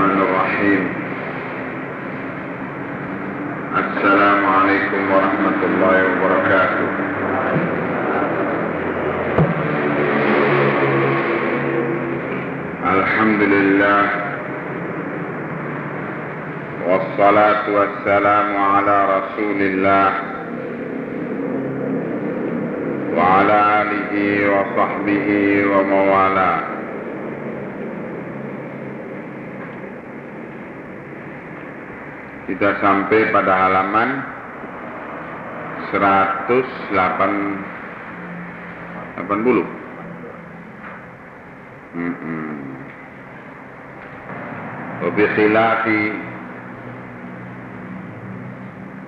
الرحمن الرحيم. السلام عليكم ورحمة الله وبركاته. الحمد لله والصلاة والسلام على رسول الله وعلى آله وصحبه وموالاه. Kita sampai pada halaman 180 hmm -hmm.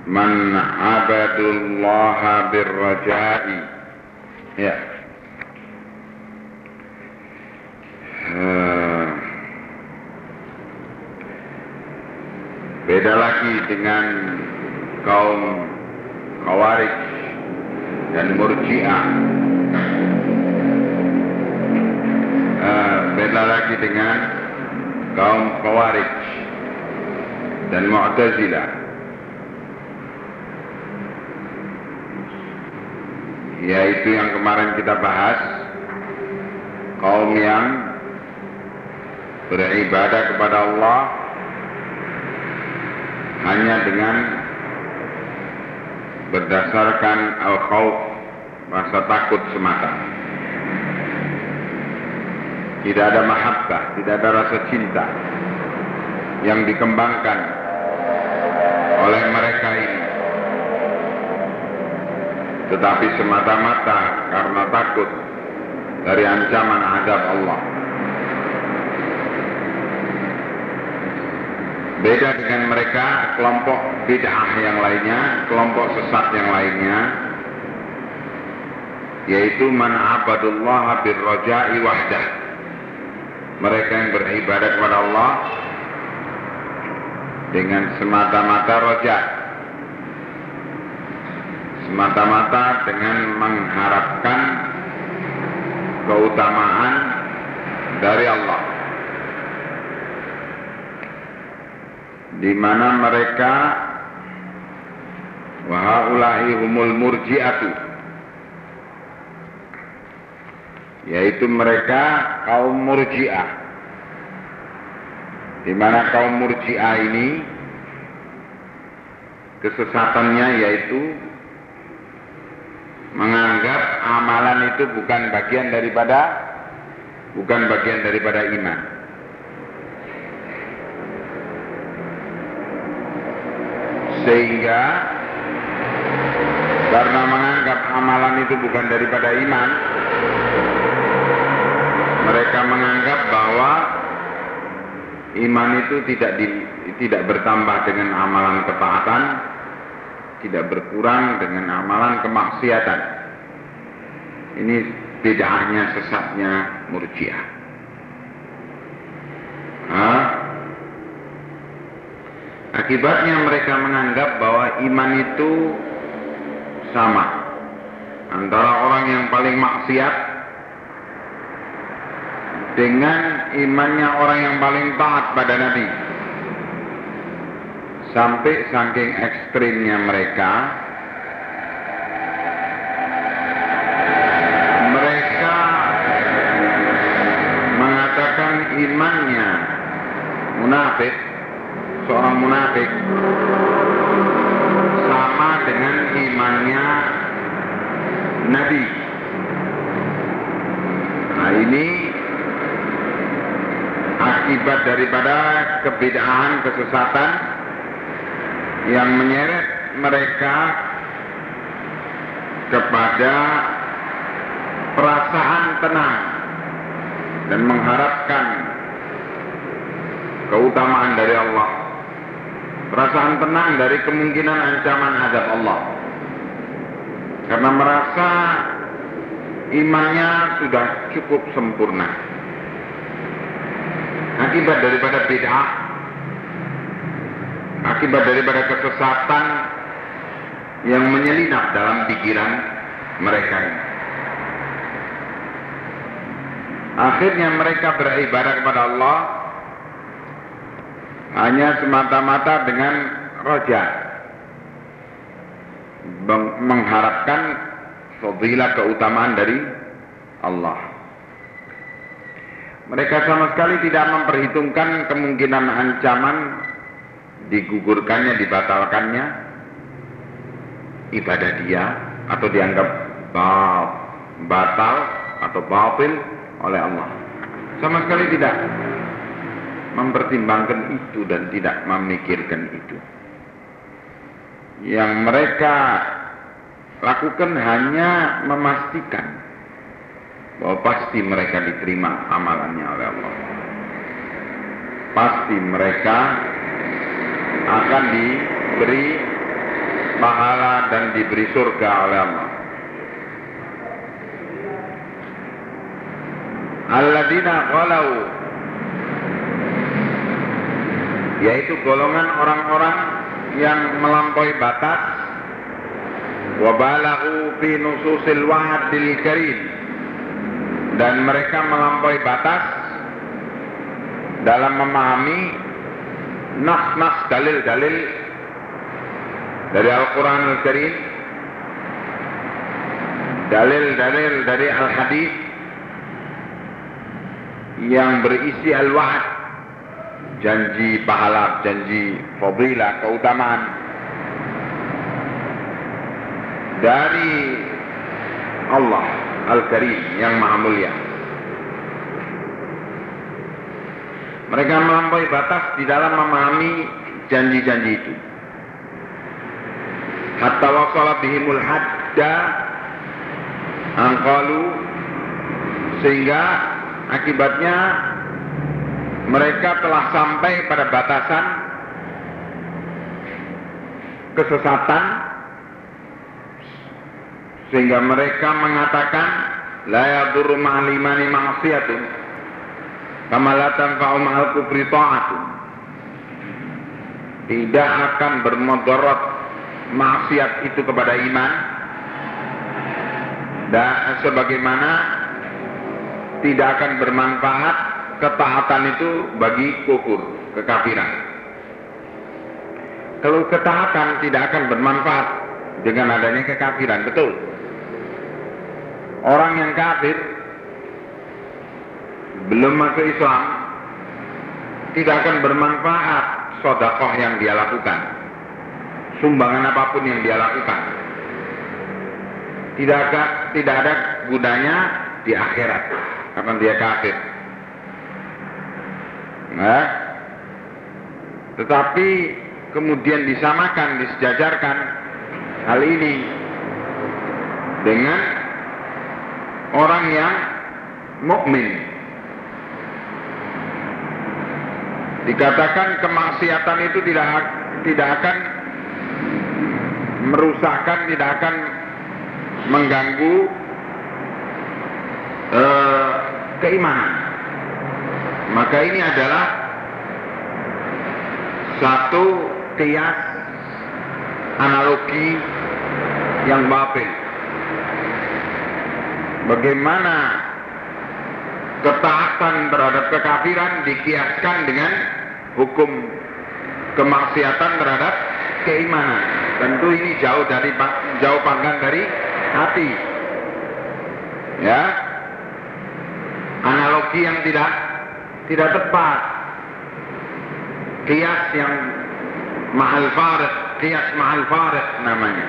Man abadullaha birrajai. Ya. Beda lagi dengan kaum Khawarij dan Murji'ah. Uh, beda lagi dengan kaum Khawarij dan Mu'tazilah. Yaitu yang kemarin kita bahas kaum yang beribadah kepada Allah hanya dengan berdasarkan al-khawf rasa takut semata. Tidak ada mahabbah tidak ada rasa cinta yang dikembangkan oleh mereka ini. Tetapi semata-mata karena takut dari ancaman adab Allah Beda dengan mereka kelompok bid'ah yang lainnya, kelompok sesat yang lainnya, yaitu man abadullah birraja'i wahdah. Mereka yang beribadah kepada Allah dengan semata-mata roja. Semata-mata dengan mengharapkan keutamaan dari Allah. Di mana mereka? Wahaulahi humul murji'atu. Yaitu mereka kaum murji'ah. Di mana kaum murji'ah ini? Kesesatannya yaitu menganggap amalan itu bukan bagian daripada bukan bagian daripada iman sehingga karena menganggap amalan itu bukan daripada iman mereka menganggap bahwa iman itu tidak di, tidak bertambah dengan amalan ketaatan tidak berkurang dengan amalan kemaksiatan. Ini bedanya sesatnya murjiah Akibatnya mereka menganggap bahwa iman itu sama antara orang yang paling maksiat dengan imannya orang yang paling taat pada Nabi. Sampai saking ekstrimnya mereka, akibat daripada kebedaan kesesatan yang menyeret mereka kepada perasaan tenang dan mengharapkan keutamaan dari Allah. Perasaan tenang dari kemungkinan ancaman adab Allah. Karena merasa imannya sudah cukup sempurna akibat daripada bid'ah akibat daripada kesesatan yang menyelinap dalam pikiran mereka. Akhirnya mereka beribadah kepada Allah hanya semata-mata dengan roja mengharapkan fadilah keutamaan dari Allah. Mereka sama sekali tidak memperhitungkan kemungkinan ancaman digugurkannya, dibatalkannya ibadah dia atau dianggap batal atau batil oleh Allah. Sama sekali tidak mempertimbangkan itu dan tidak memikirkan itu. Yang mereka lakukan hanya memastikan bahwa pasti mereka diterima amalannya oleh Allah. Pasti mereka akan diberi pahala dan diberi surga oleh Allah. Alladzina qalau yaitu golongan orang-orang yang melampaui batas wa balaghu fi nususil wa'dil karim dan mereka melampaui batas dalam memahami nas-nas dalil-dalil dari Al-Quran Al-Karim dalil-dalil dari Al-Hadis yang berisi al-wa'ad janji pahala, janji fadilah, keutamaan. Dari Allah Al-Karim yang maha mulia. Mereka melampaui batas di dalam memahami janji-janji itu. Hatta wasala bihimul hadda angkalu sehingga akibatnya mereka telah sampai pada batasan kesesatan sehingga mereka mengatakan la yadurru ma'al imani ma'siyatun kama la tanfa'u ma'al kufri ta'atun tidak akan bermudarat maksiat itu kepada iman dan sebagaimana tidak akan bermanfaat ketaatan itu bagi kufur, kekafiran. Kalau ketaatan tidak akan bermanfaat dengan adanya kekafiran, betul. Orang yang kafir belum masuk Islam tidak akan bermanfaat sodakoh yang dia lakukan. Sumbangan apa pun yang dia lakukan. Tidak ada, tidak ada gunanya di akhirat karena dia kafir. Nah, tetapi kemudian disamakan, disejajarkan hal ini dengan orang yang mukmin. Dikatakan kemaksiatan itu tidak tidak akan merusakkan, tidak akan mengganggu uh, keimanan. Maka ini adalah satu kias analogi yang batil. Bagaimana ketaatan terhadap kekafiran dikiaskan dengan hukum kemaksiatan terhadap keimanan. Tentu ini jauh dari jauh panggang dari hati. Ya. Analogi yang tidak tidak tepat. Kias yang mahal farid, kias mahal farid namanya.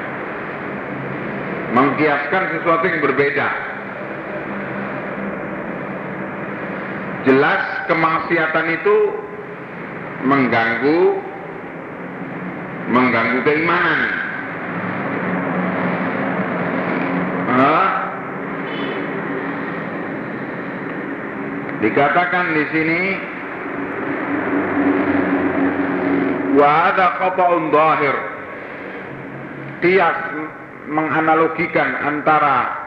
Mengkiaskan sesuatu yang berbeda. Jelas kemaksiatan itu mengganggu mengganggu keimanan. Hah? Dikatakan di sini wa ada qata'un zahir. Menganalogikan antara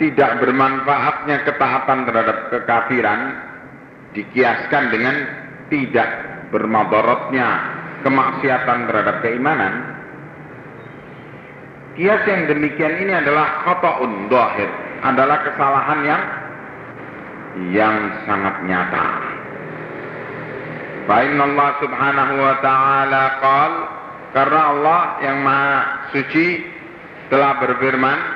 tidak bermanfaatnya ketaatan terhadap kekafiran dikiaskan dengan tidak bermabaratnya kemaksiatan terhadap keimanan. Kias yang demikian ini adalah khata'un zahir adalah kesalahan yang yang sangat nyata. Fa Allah subhanahu wa ta'ala qal karena Allah yang maha suci telah berfirman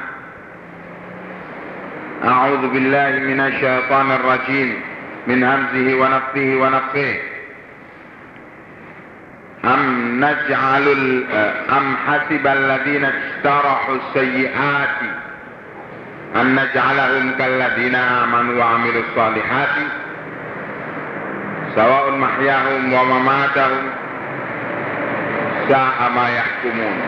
أعوذ بالله من الشيطان الرجيم من همزه ونفه ونفه أم نجعل أم حسب الذين اجترحوا السيئات أن نجعلهم كالذين آمنوا وعملوا الصالحات سواء محياهم ومماتهم ساء ما يحكمون.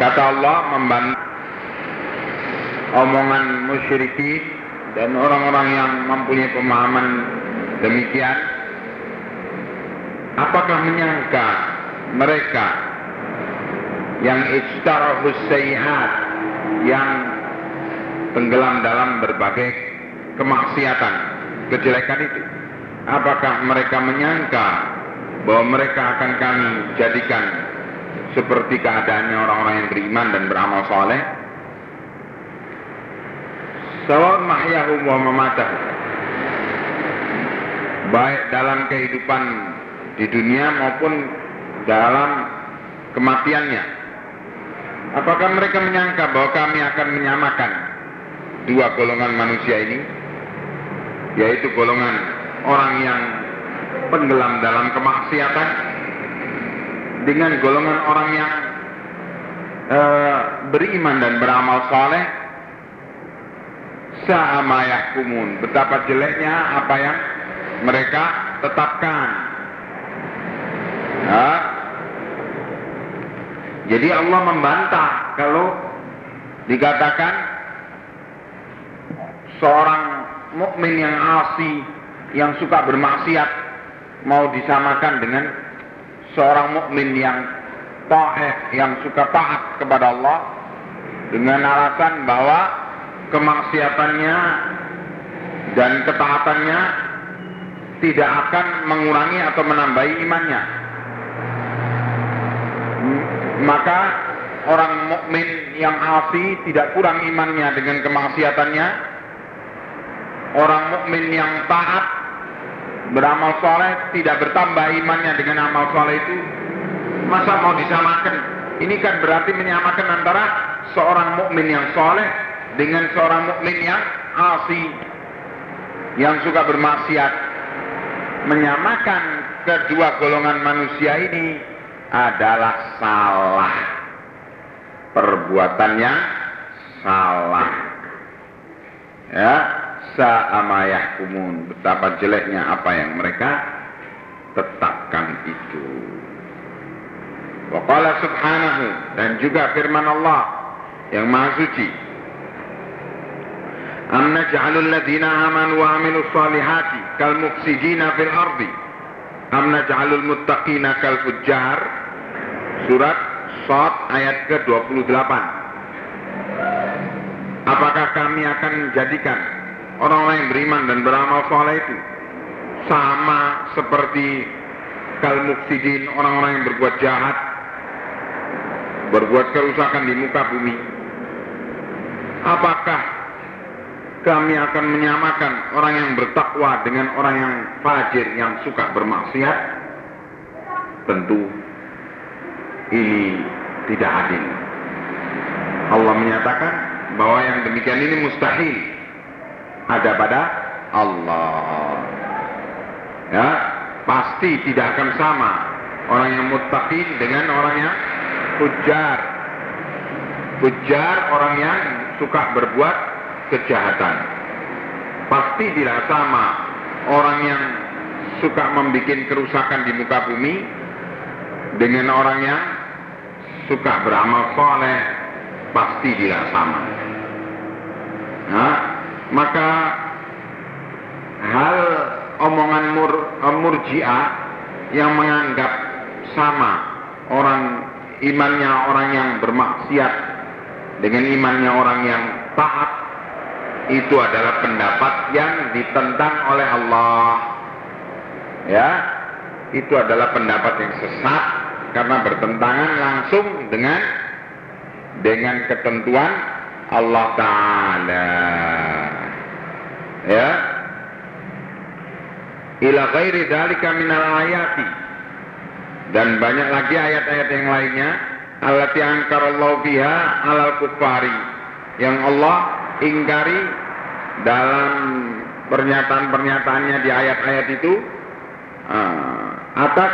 كتب الله من بنى omongan musyrikin dan orang-orang yang mempunyai pemahaman demikian apakah menyangka mereka yang istarahus sayyiat yang tenggelam dalam berbagai kemaksiatan kejelekan itu? Apakah mereka menyangka bahwa mereka akan kami jadikan seperti keadaannya orang-orang yang beriman dan beramal soleh Sawal mahyahum wa mamatahum baik dalam kehidupan di dunia maupun dalam kematiannya. Apakah mereka menyangka bahwa kami akan menyamakan dua golongan manusia ini? Yaitu golongan orang yang penggelam dalam kemaksiatan dengan golongan orang yang uh, beriman dan beramal saleh sama yahkumun betapa jeleknya apa yang mereka tetapkan ya. jadi Allah membantah kalau dikatakan seorang mukmin yang asi yang suka bermaksiat mau disamakan dengan seorang mukmin yang taat yang suka taat kepada Allah dengan alasan bahwa kemaksiatannya dan ketaatannya tidak akan mengurangi atau menambahi imannya. Maka orang mukmin yang asi tidak kurang imannya dengan kemaksiatannya. Orang mukmin yang taat beramal soleh tidak bertambah imannya dengan amal soleh itu. Masa mau disamakan? Ini kan berarti menyamakan antara seorang mukmin yang soleh dengan seorang mukmin yang asi yang suka bermaksiat. Menyamakan kedua golongan manusia ini adalah salah. Perbuatannya salah. Ya sa'amayah kumun. Betapa jeleknya apa yang mereka tetapkan itu. Waqala subhanahu dan juga firman Allah yang maha suci Amanu wa amilus salihati kal mufsidina fil ardi Am naj'alul muttaqina kal fujjar Surat Sot ayat ke-28 Apakah kami akan menjadikan orang-orang yang beriman dan beramal soleh itu sama seperti kal mufsidin orang-orang yang berbuat jahat berbuat kerusakan di muka bumi? Apakah kami akan menyamakan orang yang bertakwa dengan orang yang fajir yang suka bermaksiat. Tentu ini tidak adil. Allah menyatakan bahwa yang demikian ini mustahil. Ada pada Allah. Ya pasti tidak akan sama orang yang muttaqin dengan orang yang Fujar Fujar orang yang suka berbuat kejahatan. Pasti tidak sama Orang yang suka membuat kerusakan di muka bumi Dengan orang yang suka beramal soleh Pasti tidak sama. Nah, Maka hal omongan mur, murjiah yang menganggap sama orang imannya orang yang bermaksiat dengan imannya orang yang taat itu adalah pendapat yang ditentang oleh Allah. Ya itu adalah pendapat yang sesat karena bertentangan langsung dengan dengan ketentuan Allah Ta'ala. Ya. Ila ghairi dzalika minal ayati. Dan banyak lagi ayat-ayat yang lainnya. Allati angkarallahu biha alal kufari yang Allah ingkari dalam pernyataan-pernyataannya di ayat-ayat itu uh, atas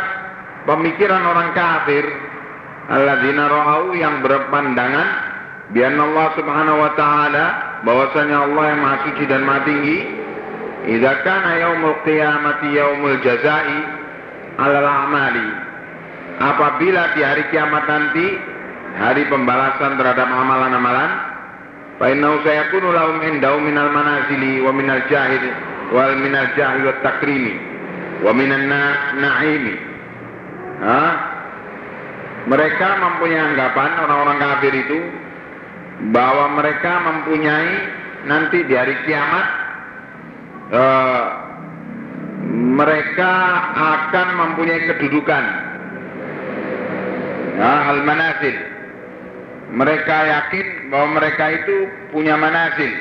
pemikiran orang kafir alladzina ra'au yang berpandangan bian Allah Subhanahu wa taala bahwasanya Allah yang Maha Suci dan Maha Tinggi idza kana yaumul qiyamati yaumul jazai alal amali. Apabila di hari kiamat nanti hari pembalasan terhadap amalan-amalan fa innahu sayakunu lahum indau minal manazili wa minal jahil wal minal jahil wat takrimi wa minan na'imi. Ha? mereka mempunyai anggapan orang-orang kafir itu bahwa mereka mempunyai nanti di hari kiamat uh, mereka akan mempunyai kedudukan. Nah, al manazil mereka yakin bahwa mereka itu punya manazil.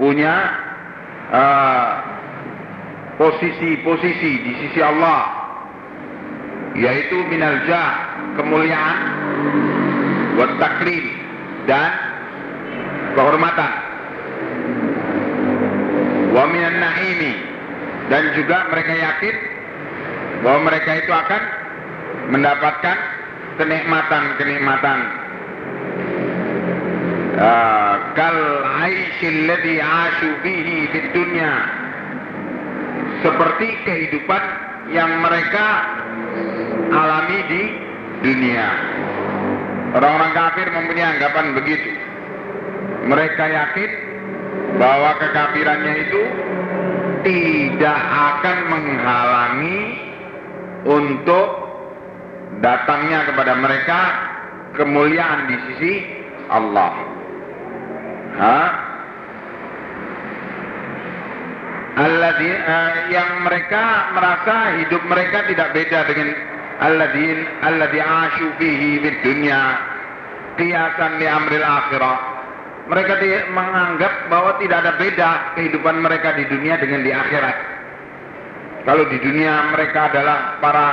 Punya posisi-posisi uh, di sisi Allah. Yaitu minal jah kemuliaan wa takrim dan kehormatan. Wa minan naimi dan juga mereka yakin bahwa mereka itu akan mendapatkan kenikmatan-kenikmatan kal aisyil ladhi asyu fihi fid dunya seperti kehidupan yang mereka alami di dunia Orang-orang kafir mempunyai anggapan begitu. Mereka yakin bahwa kekafirannya itu tidak akan menghalangi untuk datangnya kepada mereka kemuliaan di sisi Allah. Hah? Alladhi, uh, yang mereka merasa hidup mereka tidak beda dengan alladhi alladhi asyu fihi fid dunya qiyasan li amril akhirah mereka menganggap bahwa tidak ada beda kehidupan mereka di dunia dengan di akhirat kalau di dunia mereka adalah para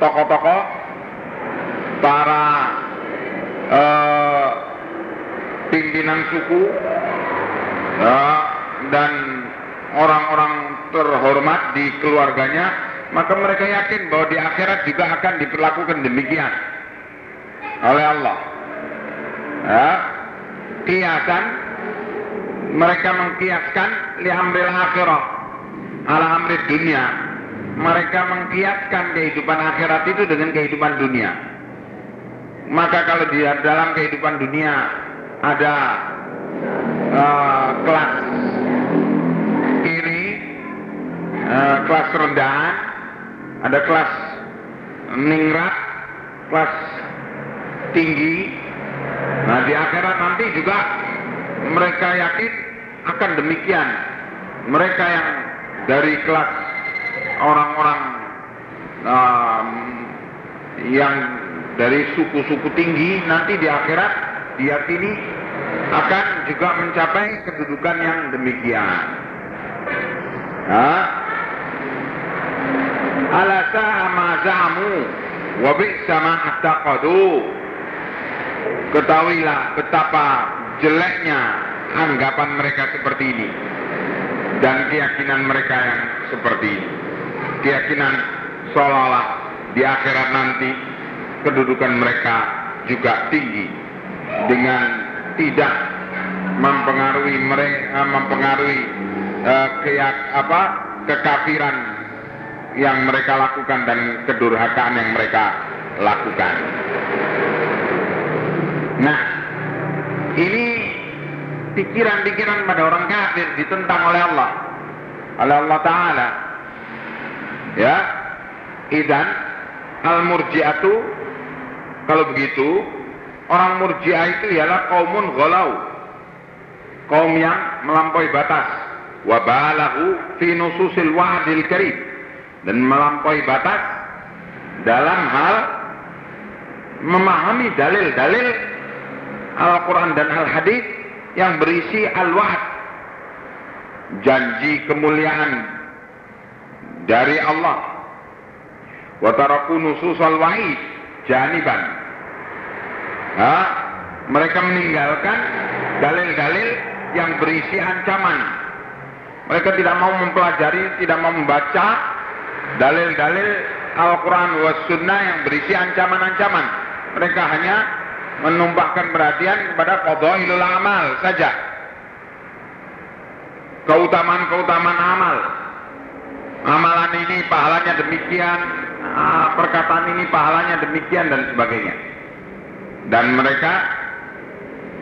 tokoh-tokoh para uh, pimpinan suku uh, dan orang-orang terhormat di keluarganya maka mereka yakin bahwa di akhirat juga akan diperlakukan demikian oleh Allah. Ya, kiasan mereka mengkiaskan li amril akhirah ala amri dunia. Mereka mengkiaskan kehidupan akhirat itu dengan kehidupan dunia. Maka kalau di dalam kehidupan dunia ada uh, kelas kiri, uh, kelas rendahan, ada kelas ningrat, kelas tinggi. Nah di akhirat nanti juga mereka yakin akan demikian. Mereka yang dari kelas orang-orang um, yang dari suku-suku tinggi nanti di akhirat diyakini akan juga mencapai kedudukan yang demikian. Nah, ala sa'a ma za'amu ketahuilah betapa jeleknya anggapan mereka seperti ini dan keyakinan mereka yang seperti ini. Keyakinan seolah-olah di akhirat nanti kedudukan mereka juga tinggi dengan tidak mempengaruhi mereka mempengaruhi uh, keyak apa kekafiran yang mereka lakukan dan kedurhakaan yang mereka lakukan. Nah, ini pikiran-pikiran pada orang kafir ditentang oleh Allah, oleh Allah Taala. Ya, idan al murjiatu kalau begitu orang murjiah itu ialah kaumun golau, kaum yang melampaui batas. Wabalahu fi nususil karim dan melampaui batas dalam hal memahami dalil-dalil Al-Quran dan Al-Hadis yang berisi al-wa'ad janji kemuliaan dari Allah. Wa taraku nususal wa'id janiban. Ha? Mereka meninggalkan dalil-dalil yang berisi ancaman. Mereka tidak mau mempelajari, tidak mau membaca dalil-dalil Al-Quran wa Sunnah yang berisi ancaman-ancaman. Mereka hanya menumpahkan perhatian kepada qadailul amal saja. Keutamaan-keutamaan amal. Amalan ini pahalanya demikian, ah, perkataan ini pahalanya demikian dan sebagainya. Dan mereka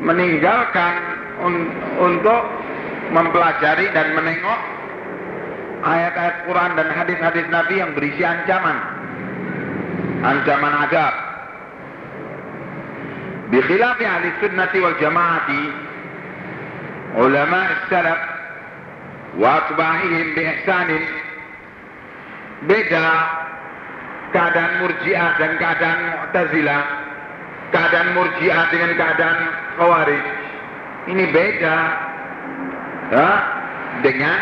meninggalkan un untuk mempelajari dan menengok ayat-ayat Quran dan hadis-hadis Nabi yang berisi ancaman. Ancaman adab. Bikhilafi ahli sunnati wal jamaati ulama salaf wa atba'ihim bi ihsanin beda keadaan murjiah dan keadaan mu'tazilah keadaan murjiah dengan keadaan khawarij. Ini beda ya, dengan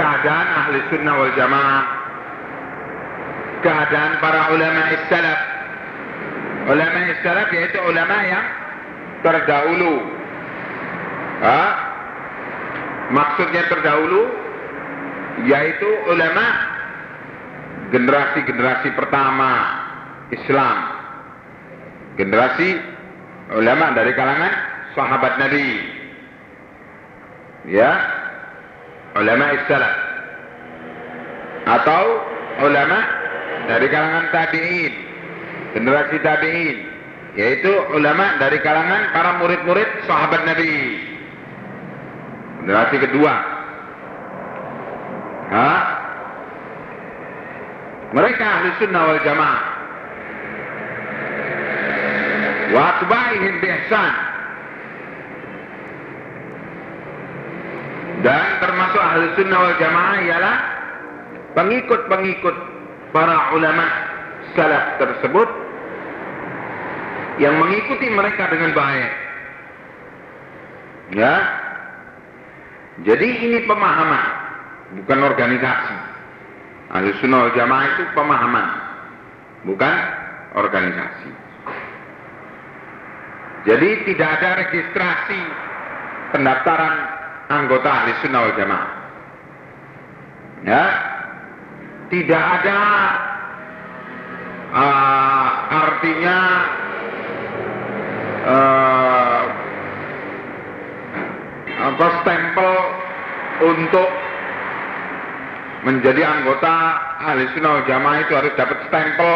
keadaan ahli sunnah wal jamaah. Keadaan para ulama salaf. Ulama salaf yaitu ulama yang terdahulu. Ha? maksudnya terdahulu yaitu ulama generasi-generasi pertama Islam generasi ulama dari kalangan sahabat Nabi. Ya. Ulama salaf atau ulama dari kalangan tabi'in. Generasi tabi'in. Yaitu ulama dari kalangan para murid-murid sahabat Nabi. Generasi kedua. Ha? mereka ahli sunnah wal jamaah ihsan dan termasuk ahli sunnah wal jamaah ialah pengikut-pengikut para ulama salaf tersebut yang mengikuti mereka dengan baik. Ya. Jadi ini pemahaman bukan organisasi. Ahli sunnah wal jamaah itu pemahaman bukan organisasi jadi tidak ada registrasi pendaftaran anggota ahli sunnah wal jamaah. Ya, tidak ada uh, artinya uh, apa stempel untuk menjadi anggota ahli sunnah wal jamaah itu harus dapat stempel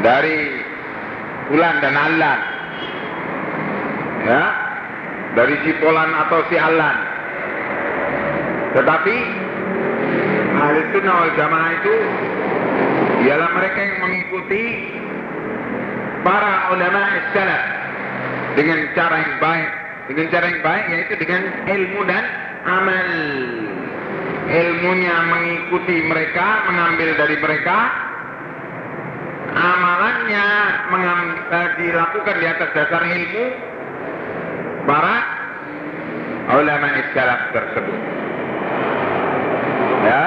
dari bulan dan alan. Ya dari si Polan atau si Alan. Tetapi ahli sunnah wal jamaah itu ialah mereka yang mengikuti para ulama salaf dengan cara yang baik. Dengan cara yang baik yaitu dengan ilmu dan amal. Ilmunya mengikuti mereka mengambil dari mereka amalannya mengambil, dilakukan di atas dasar ilmu para ulama salaf tersebut. Ya.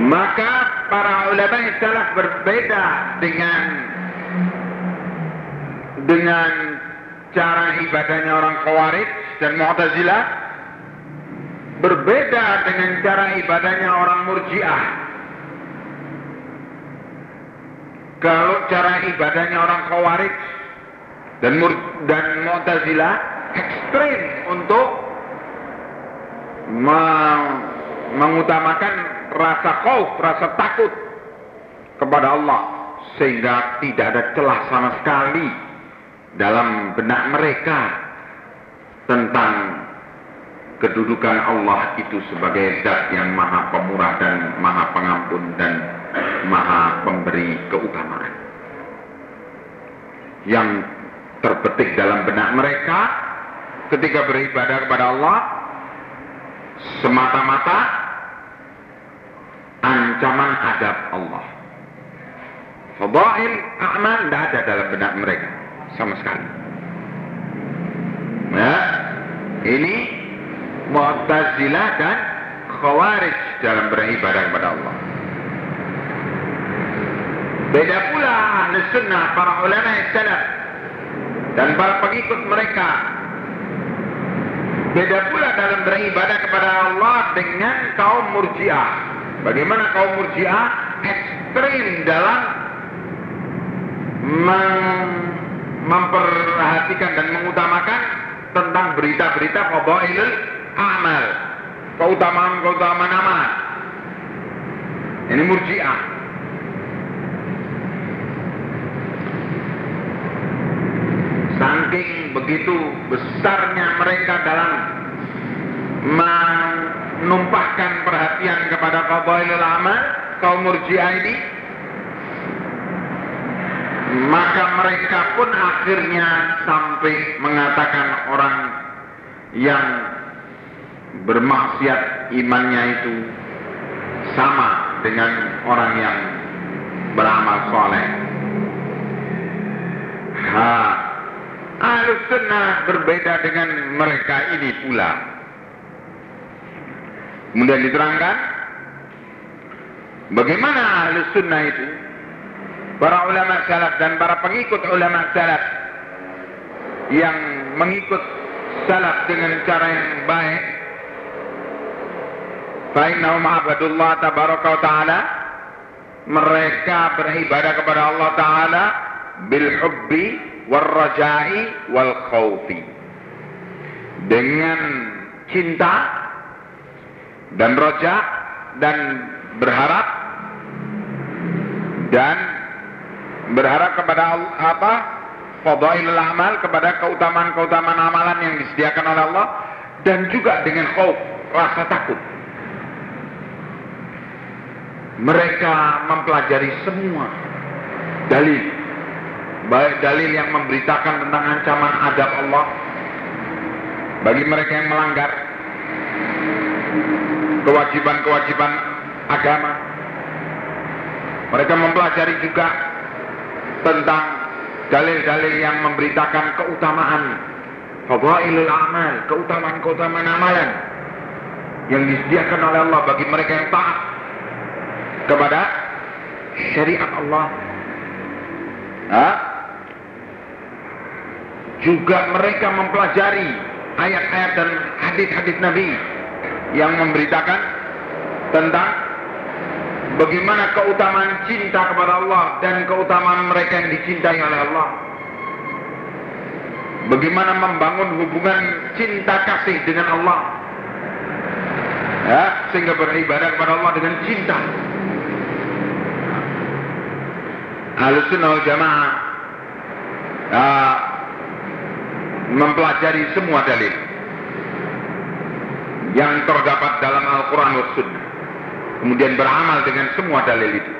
Maka para ulama salaf berbeda dengan dengan cara ibadahnya orang Khawarij dan Mu'tazilah berbeda dengan cara ibadahnya orang Murji'ah kalau cara ibadahnya orang Khawarij dan Mur dan Mu'tazilah ekstrim untuk mengutamakan rasa khauf, rasa takut kepada Allah. Sehingga tidak ada celah sama sekali dalam benak mereka tentang kedudukan Allah itu sebagai zat yang maha pemurah dan maha pengampun dan maha pemberi keutamaan. Yang terbetik dalam benak mereka ketika beribadah kepada Allah semata-mata ancaman adab Allah. Fadail amal tidak ada dalam benak mereka sama sekali. Ya, ini Mu'tazilah dan Khawarij dalam beribadah kepada Allah. Beda pula ahli sunnah, para ulama salaf dan para pengikut mereka. Beda pula dalam beribadah kepada Allah dengan kaum murjiah. Bagaimana kaum murjiah ekstrim dalam memperhatikan dan mengutamakan tentang berita-berita fadailul amal, keutamaan-keutamaan amal. Ini murjiah. Saking begitu besarnya mereka dalam menumpahkan perhatian kepada fadailul amal, kaum murjiah ini maka mereka pun akhirnya sampai mengatakan orang yang bermaksiat imannya itu sama dengan orang yang beramal soleh. Ha, Ahlus sunnah berbeda dengan mereka ini pula. Kemudian diterangkan bagaimana ahlus sunnah itu? Para ulama salaf dan para pengikut ulama salaf yang mengikut salaf dengan cara yang baik. Fa'innahum abadullah tabaraka wa ta'ala. Mereka beribadah kepada Allah Ta'ala bil hubbi wal rajai wal khawfi dengan cinta dan roja dan berharap dan berharap kepada apa? Fadailul amal kepada keutamaan-keutamaan amalan yang disediakan oleh Allah dan juga dengan khauf rasa takut. Mereka mempelajari semua dalil baik dalil yang memberitakan tentang ancaman adab Allah bagi mereka yang melanggar kewajiban-kewajiban agama mereka mempelajari juga tentang dalil-dalil yang memberitakan keutamaan fadailul amal, keutamaan-keutamaan amalan yang disediakan oleh Allah bagi mereka yang taat kepada syariat Allah. Ha? Juga mereka mempelajari ayat-ayat dan hadis-hadis Nabi yang memberitakan tentang bagaimana keutamaan cinta kepada Allah dan keutamaan mereka yang dicintai oleh Allah. Bagaimana membangun hubungan cinta kasih dengan Allah. Ya, sehingga beribadah kepada Allah dengan cinta. Ahlussunnah wal Jamaah ya, mempelajari semua dalil yang terdapat dalam Al-Quran dan Sunnah kemudian beramal dengan semua dalil itu.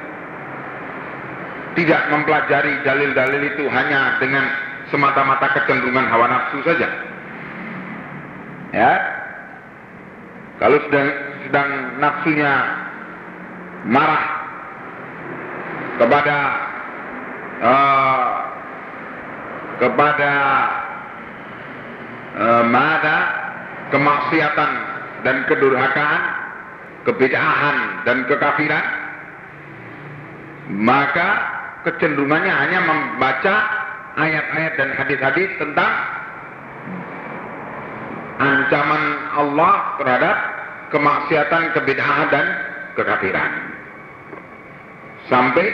Tidak mempelajari dalil-dalil itu hanya dengan semata-mata kecenderungan hawa nafsu saja. Ya, kalau sedang, sedang nafsunya marah kepada uh, kepada uh, mada kemaksiatan dan kedurhakaan kebedaan dan kekafiran maka kecenderungannya hanya membaca ayat-ayat dan hadis-hadis tentang ancaman Allah terhadap kemaksiatan, kebedaan dan kekafiran. Sampai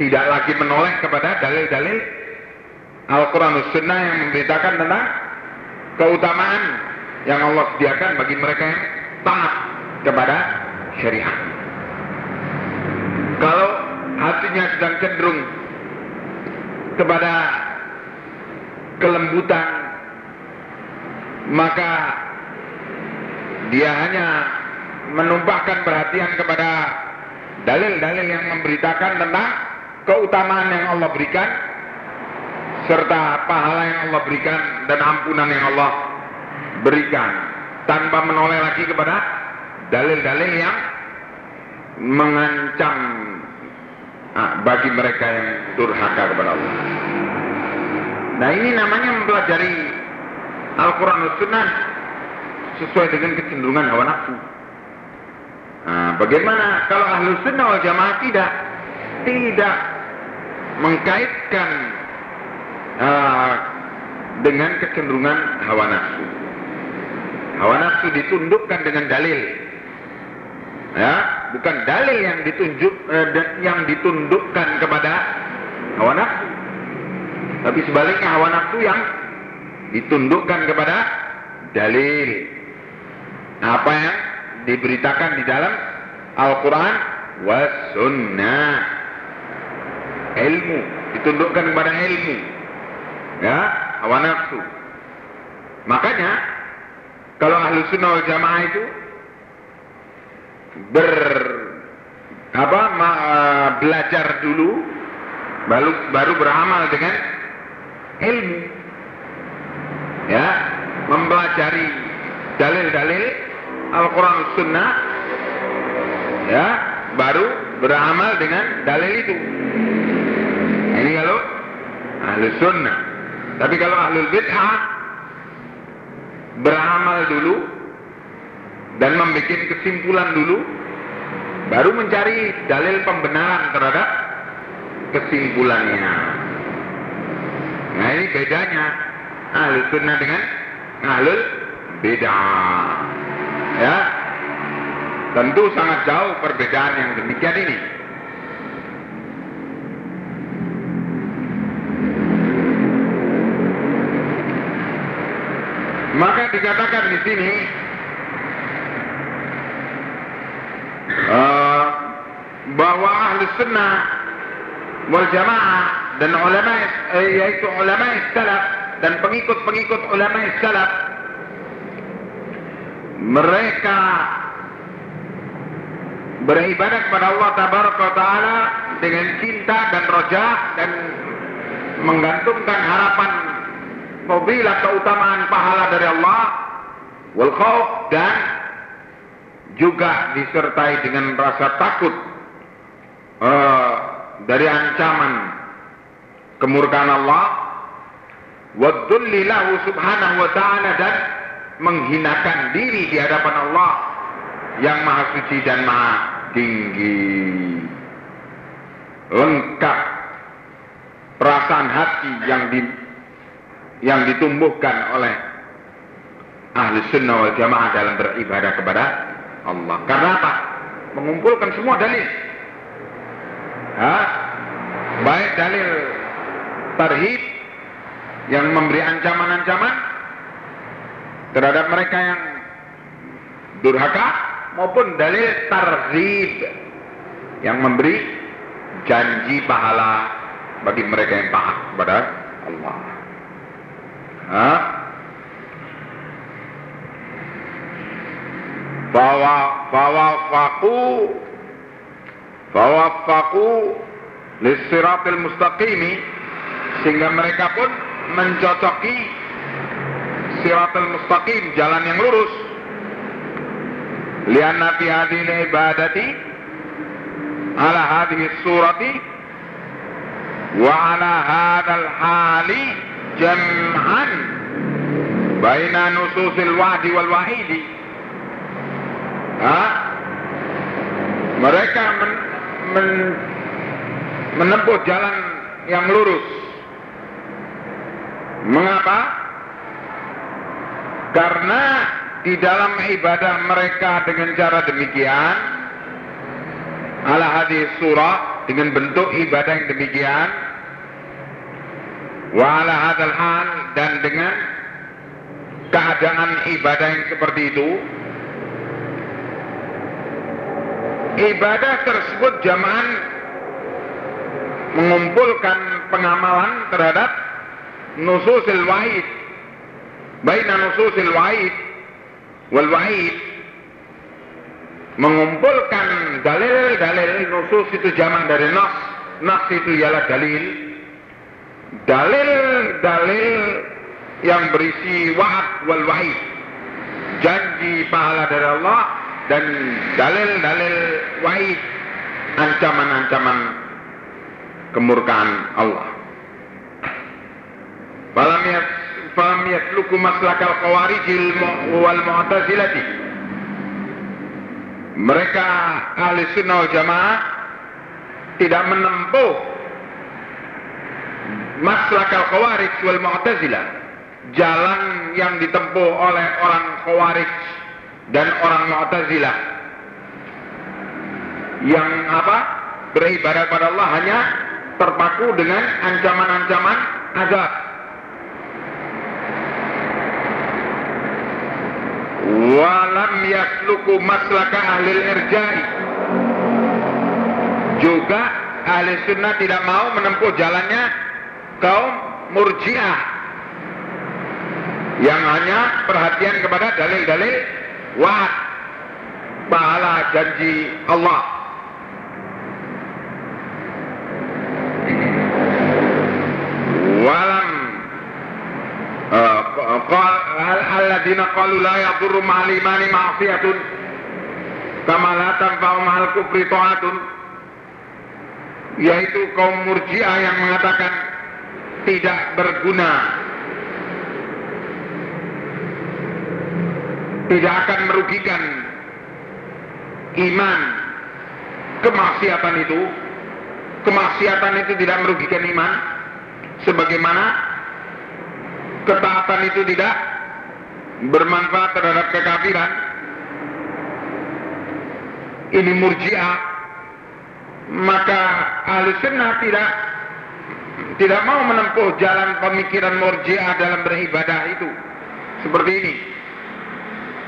tidak lagi menoleh kepada dalil-dalil Al-Quran Sunnah yang memberitakan tentang keutamaan yang Allah sediakan bagi mereka yang taat kepada syariat. Kalau hatinya sedang cenderung kepada kelembutan, maka dia hanya menumpahkan perhatian kepada dalil-dalil yang memberitakan tentang keutamaan yang Allah berikan serta pahala yang Allah berikan dan ampunan yang Allah berikan tanpa menoleh lagi kepada dalil-dalil yang mengancam ah, bagi mereka yang durhaka kepada Allah. Nah ini namanya mempelajari Al-Quran dan Sunnah sesuai dengan kecenderungan hawa nafsu. Nah, bagaimana kalau ahlu sunnah wal jamaah tidak tidak mengkaitkan uh, dengan kecenderungan hawa nafsu. Hawa nafsu ditundukkan dengan dalil. Ya, bukan dalil yang ditunjuk uh, yang ditundukkan kepada hawa nafsu. Tapi sebaliknya hawa nafsu yang ditundukkan kepada dalil. Apa yang diberitakan di dalam Al-Quran was sunnah. Ilmu ditundukkan kepada ilmu. Ya, hawa nafsu. Makanya kalau ahlu sunnah wal jamaah itu ber apa ma, uh, belajar dulu baru baru beramal dengan ilmu. Ya mempelajari dalil-dalil Al-Quran Sunnah. Ya baru beramal dengan dalil itu. Ini kalau ahlu sunnah tapi kalau ahlul bid'ah beramal dulu dan membuat kesimpulan dulu baru mencari dalil pembenaran terhadap kesimpulannya. Nah ini bedanya ahlul sunnah dengan ahlul bid'ah. Ya tentu sangat jauh perbedaan yang demikian ini maka dikatakan di sini. Uh, bahwa ahli sunnah wal jamaah dan ulama eh, yaitu ulama salaf dan pengikut-pengikut ulama salaf mereka beribadah kepada Allah tabaraka taala dengan cinta dan roja dan menggantungkan harapan fadilah keutamaan pahala dari Allah wal khauf dan juga disertai dengan rasa takut uh, dari ancaman kemurkaan Allah wa lahu subhanahu wa ta'ala dan menghinakan diri di hadapan Allah yang maha suci dan maha tinggi. Lengkap perasaan hati yang di yang ditumbuhkan oleh ahli sunnah wal jamaah dalam beribadah kepada Allah. Karena apa? Mengumpulkan semua dalil. Ha? Baik dalil tarhib yang memberi ancaman-ancaman terhadap mereka yang durhaka maupun dalil tarhib yang memberi janji pahala bagi mereka yang taat kepada Allah. Bawa bawa faku. Bawa faku lisiratil mustaqimi. Sehingga mereka pun mencocoki siratul mustaqim jalan yang lurus. Lian nabi hadil ibadati ala hadhihi surati wa ala hadal hali jam'an baina nususil wa'di wal wa'idi ha? mereka men, men, menempuh jalan yang lurus mengapa? karena di dalam ibadah mereka dengan cara demikian ala hadis surah dengan bentuk ibadah yang demikian wa ala hadal hal dan dengan keadaan ibadah yang seperti itu ibadah tersebut jamaah mengumpulkan pengamalan terhadap nususil wahid. Baina nususil wahid wal wahid. Mengumpulkan dalil-dalil nusus itu jamak dari nas. Nas itu ialah dalil dalil-dalil yang berisi wa'ad wal wa'id janji pahala dari Allah dan dalil-dalil wa'id ancaman-ancaman kemurkaan Allah. Falam yasluku maslakal qawarijil wal mu'tazilati. Mereka ahli sunnah jamaah tidak menempuh maslakal khawarij wal mu'tazilah jalan yang ditempuh oleh orang khawarij dan orang mu'tazilah yang apa? Beribadah pada Allah hanya terpaku dengan ancaman-ancaman azab. Walam yasluku maslaka ahli irjai. Juga ahli sunnah tidak mau menempuh jalannya kaum murjiah. Yang hanya perhatian kepada dalil-dalil wa'ad pahala janji Allah. Walam alladzina qalu la yadurru ma'al imani ma'siyatun kama la tanfa'u ma'al kufri ta'atun. Yaitu kaum murjiah yang mengatakan tidak berguna. Tidak akan merugikan iman. Kemaksiatan itu kemaksiatan itu tidak merugikan iman. Sebagaimana ketaatan itu tidak bermanfaat terhadap kekafiran. Ini murjiah. Maka ahli tidak tidak mau menempuh jalan pemikiran murjiah dalam beribadah itu. Seperti ini.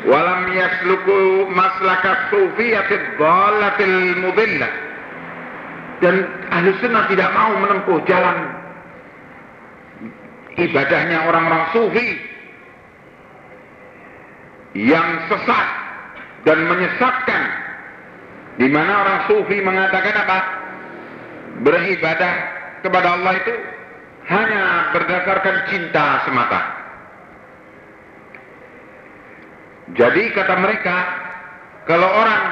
Walam yasluku maslaka sufiyatid dhalatil mudillah. Dan ahli sunnah tidak mau menempuh jalan ibadahnya orang-orang sufi yang sesat dan menyesatkan. Di mana orang sufi mengatakan apa? Beribadah kepada Allah itu hanya berdasarkan cinta semata. Jadi kata mereka kalau orang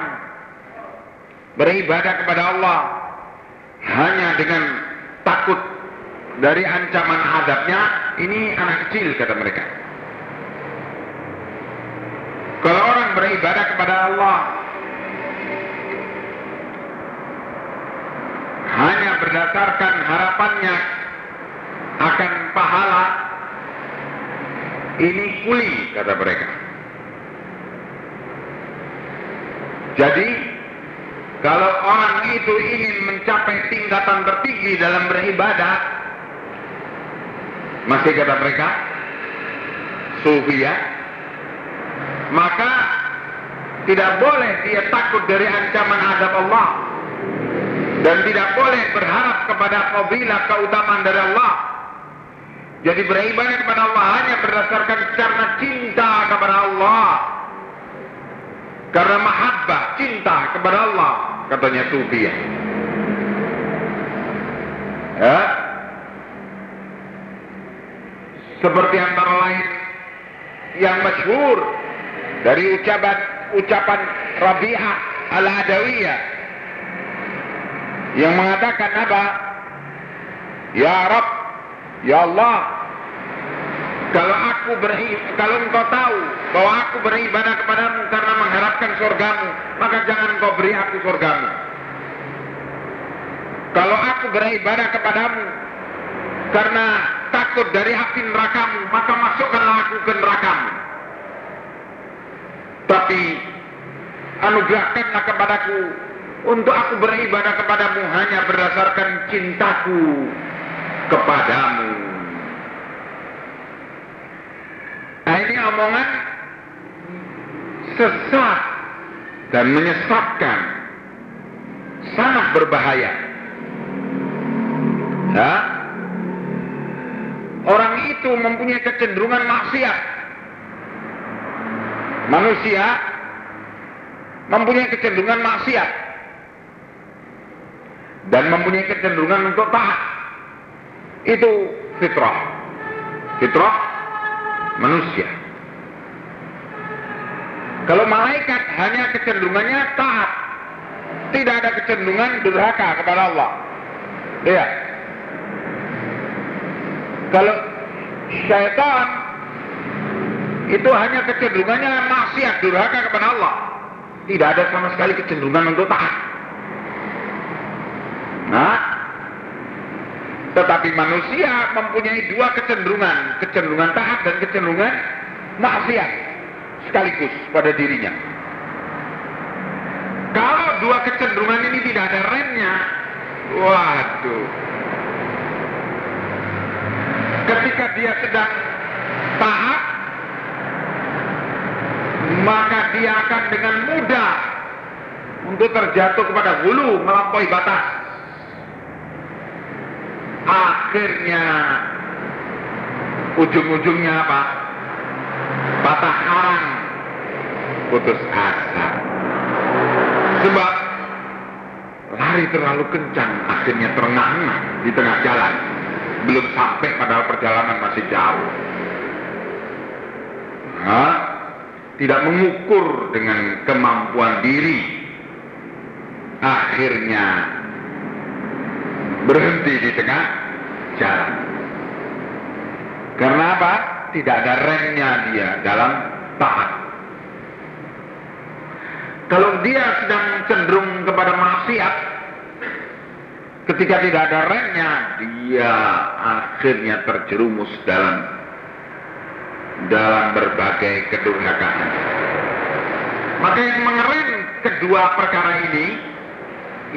beribadah kepada Allah hanya dengan takut dari ancaman adabnya ini anak kecil kata mereka. Kalau orang beribadah kepada Allah hanya berdasarkan harapannya akan pahala ini kuli kata mereka. Jadi kalau orang itu ingin mencapai tingkatan tertinggi dalam beribadah masih kata mereka sufi ya maka tidak boleh dia takut dari ancaman adab Allah dan tidak boleh berharap kepada fadilah keutamaan dari Allah. Jadi beribadah kepada Allah hanya berdasarkan karena cinta kepada Allah. Karena mahabbah cinta kepada Allah katanya sufi. Ya. Seperti antara lain yang masyhur dari ucapan ucapan Rabi'ah al-Adawiyah yang mengatakan apa? Ya Rabb, ya Allah, kalau aku beri, kalau engkau tahu bahwa aku beribadah kepadamu karena mengharapkan surgamu, maka jangan engkau beri aku surgamu. Kalau aku beribadah kepadamu karena takut dari api nerakamu, maka masukkanlah aku ke nerakamu. Tapi anugerahkanlah kepadaku untuk aku beribadah kepadamu hanya berdasarkan cintaku kepadamu. Nah ini omongan sesat dan menyesatkan, sangat berbahaya. Ya, orang itu mempunyai kecenderungan maksiat. Manusia mempunyai kecenderungan maksiat dan mempunyai kecenderungan untuk taat. Itu fitrah. Fitrah manusia. Kalau malaikat hanya kecenderungannya taat, tidak ada kecenderungan durhaka kepada Allah. Lihat. Kalau syaitan itu hanya kecenderungannya maksiat durhaka kepada Allah. Tidak ada sama sekali kecenderungan untuk taat. Nah, tetapi manusia mempunyai dua kecenderungan, kecenderungan taat dan kecenderungan maksiat sekaligus pada dirinya. Kalau dua kecenderungan ini tidak ada remnya, waduh. Ketika dia sedang taat, maka dia akan dengan mudah untuk terjatuh kepada hulu melampaui batas. Akhirnya ujung-ujungnya apa? Patah karang, putus asa. Sebab lari terlalu kencang, akhirnya terengah-engah di tengah jalan. Belum sampai padahal perjalanan masih jauh. Nah, tidak mengukur dengan kemampuan diri. Akhirnya berhenti di tengah jalan. Karena apa? Tidak ada remnya dia dalam taat. Kalau dia sedang cenderung kepada maksiat, ketika tidak ada remnya, dia akhirnya terjerumus dalam dalam berbagai kedurhakaan. Maka yang mengerem kedua perkara ini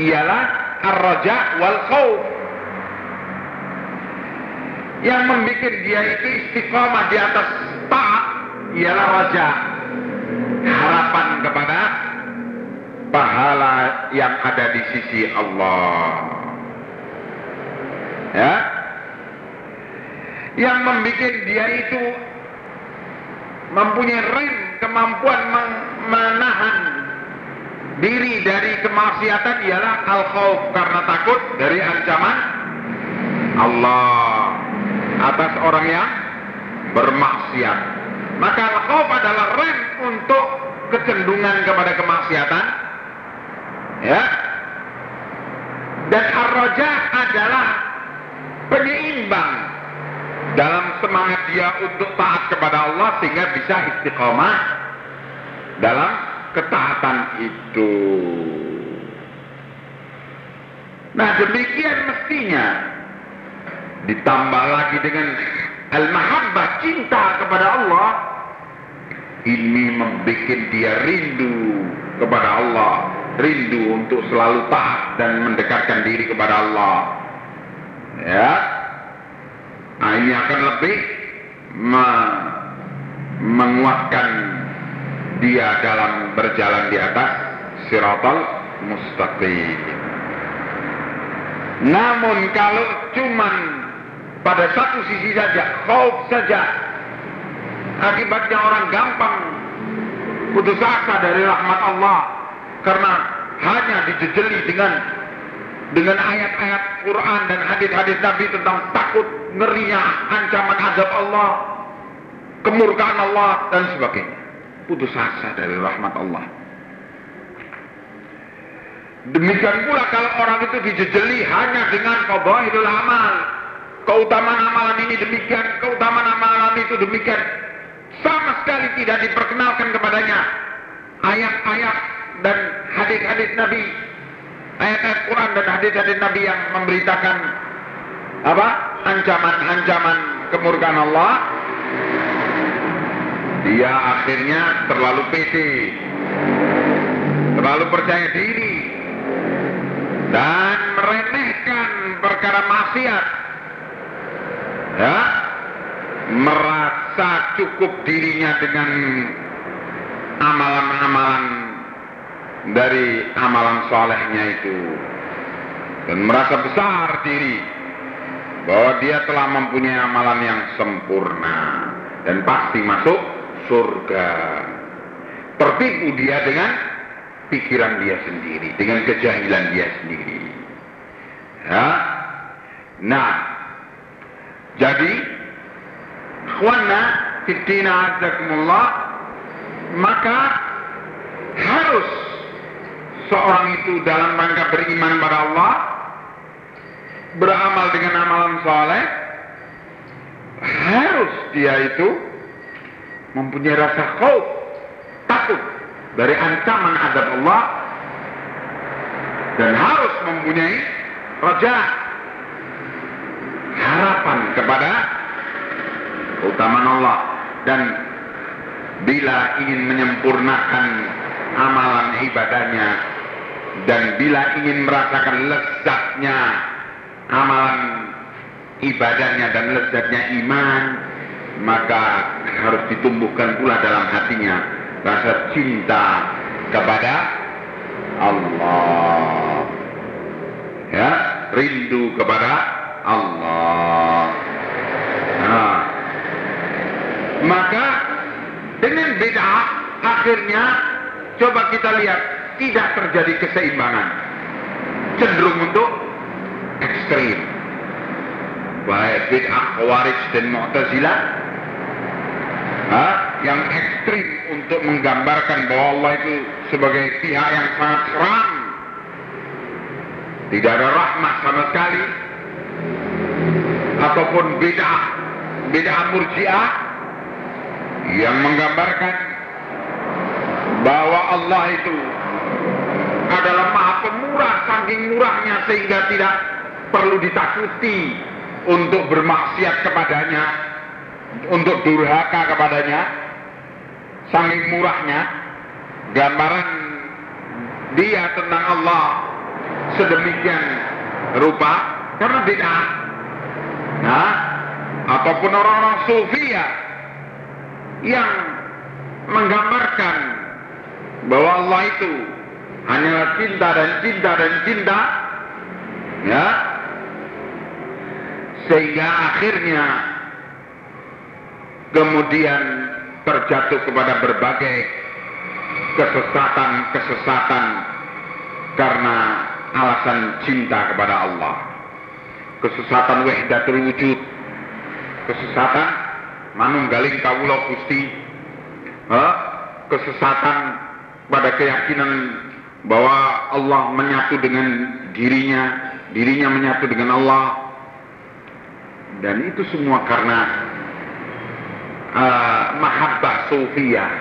ialah ar-raja wal khawf. Yang membuat dia itu istiqomah di atas taat ialah raja. Harapan kepada pahala yang ada di sisi Allah. Ya. Yang membuat dia itu mempunyai rem kemampuan menahan diri dari kemaksiatan ialah al khawf karena takut dari ancaman Allah atas orang yang bermaksiat. Maka al khawf adalah rem untuk kecenderungan kepada kemaksiatan. Ya. Dan ar-raja adalah penyeimbang dalam semangat dia untuk taat kepada Allah sehingga bisa istiqomah dalam ketaatan itu. Nah demikian mestinya ditambah lagi dengan al-mahabbah cinta kepada Allah. Ini membuat dia rindu kepada Allah. Rindu untuk selalu taat dan mendekatkan diri kepada Allah. Ya. Nah ini akan lebih me menguatkan dia dalam berjalan di atas siratal mustaqim. Namun kalau cuman pada satu sisi saja, khauf saja, akibatnya orang gampang putus asa dari rahmat Allah karena hanya dijejeli dengan dengan ayat-ayat Quran dan hadis-hadis Nabi tentang takut, ngerinya, ancaman azab Allah, kemurkaan Allah dan sebagainya. Putus asa dari rahmat Allah. Demikian pula kalau orang itu dijejeli hanya dengan fadailul amal. Keutamaan amalan ini demikian, keutamaan amalan itu demikian. Sama sekali tidak diperkenalkan kepadanya. Ayat-ayat dan hadis-hadis Nabi ayat-ayat Quran dan hadis-hadis Nabi yang memberitakan apa ancaman-ancaman kemurkaan Allah. Dia akhirnya terlalu pede terlalu percaya diri dan meremehkan perkara maksiat ya merasa cukup dirinya dengan amalan-amalan dari amalan solehnya itu. Dan merasa besar diri bahwa dia telah mempunyai amalan yang sempurna. Dan pasti masuk surga. Tertipu dia dengan pikiran dia sendiri dengan kejahilan dia sendiri. Ya nah jadi khwana fitina azakumullah maka harus seorang itu dalam rangka beriman pada Allah beramal dengan amalan soleh harus dia itu mempunyai rasa khauf, takut dari ancaman azab Allah dan harus mempunyai raja harapan kepada keutamaan Allah. Dan bila ingin menyempurnakan amalan ibadahnya dan bila ingin merasakan lezatnya amalan ibadahnya dan lezatnya iman maka harus ditumbuhkan pula dalam hatinya rasa cinta kepada Allah. Ya rindu kepada Allah. Nah, maka dengan beda akhirnya coba kita lihat tidak terjadi keseimbangan. Cenderung untuk ekstrim. Baik bid'ah khawarij dan mu'tazilah ha? yang ekstrim untuk menggambarkan bahwa Allah itu sebagai pihak yang sangat seram tidak ada rahmat sama sekali ataupun bid'ah bid'ah murji'ah yang menggambarkan bahwa Allah itu adalah maha pemurah saking murahnya sehingga tidak perlu ditakuti untuk bermaksiat kepadanya untuk durhaka kepadanya saking murahnya. Gambaran dia tentang Allah sedemikian rupa karena beda nah ataupun orang-orang sufi ya yang menggambarkan bahwa Allah itu hanyalah cinta dan cinta dan cinta ya. Sehingga akhirnya kemudian terjatuh kepada berbagai kesesatan-kesesatan karena alasan cinta kepada Allah kesesatan wahdatul wujud. Kesesatan manunggaling kawula Gusti. Kesesatan pada keyakinan bahwa Allah menyatu dengan dirinya dirinya menyatu dengan Allah. Dan itu semua karena uh, mahabbah sufiyah.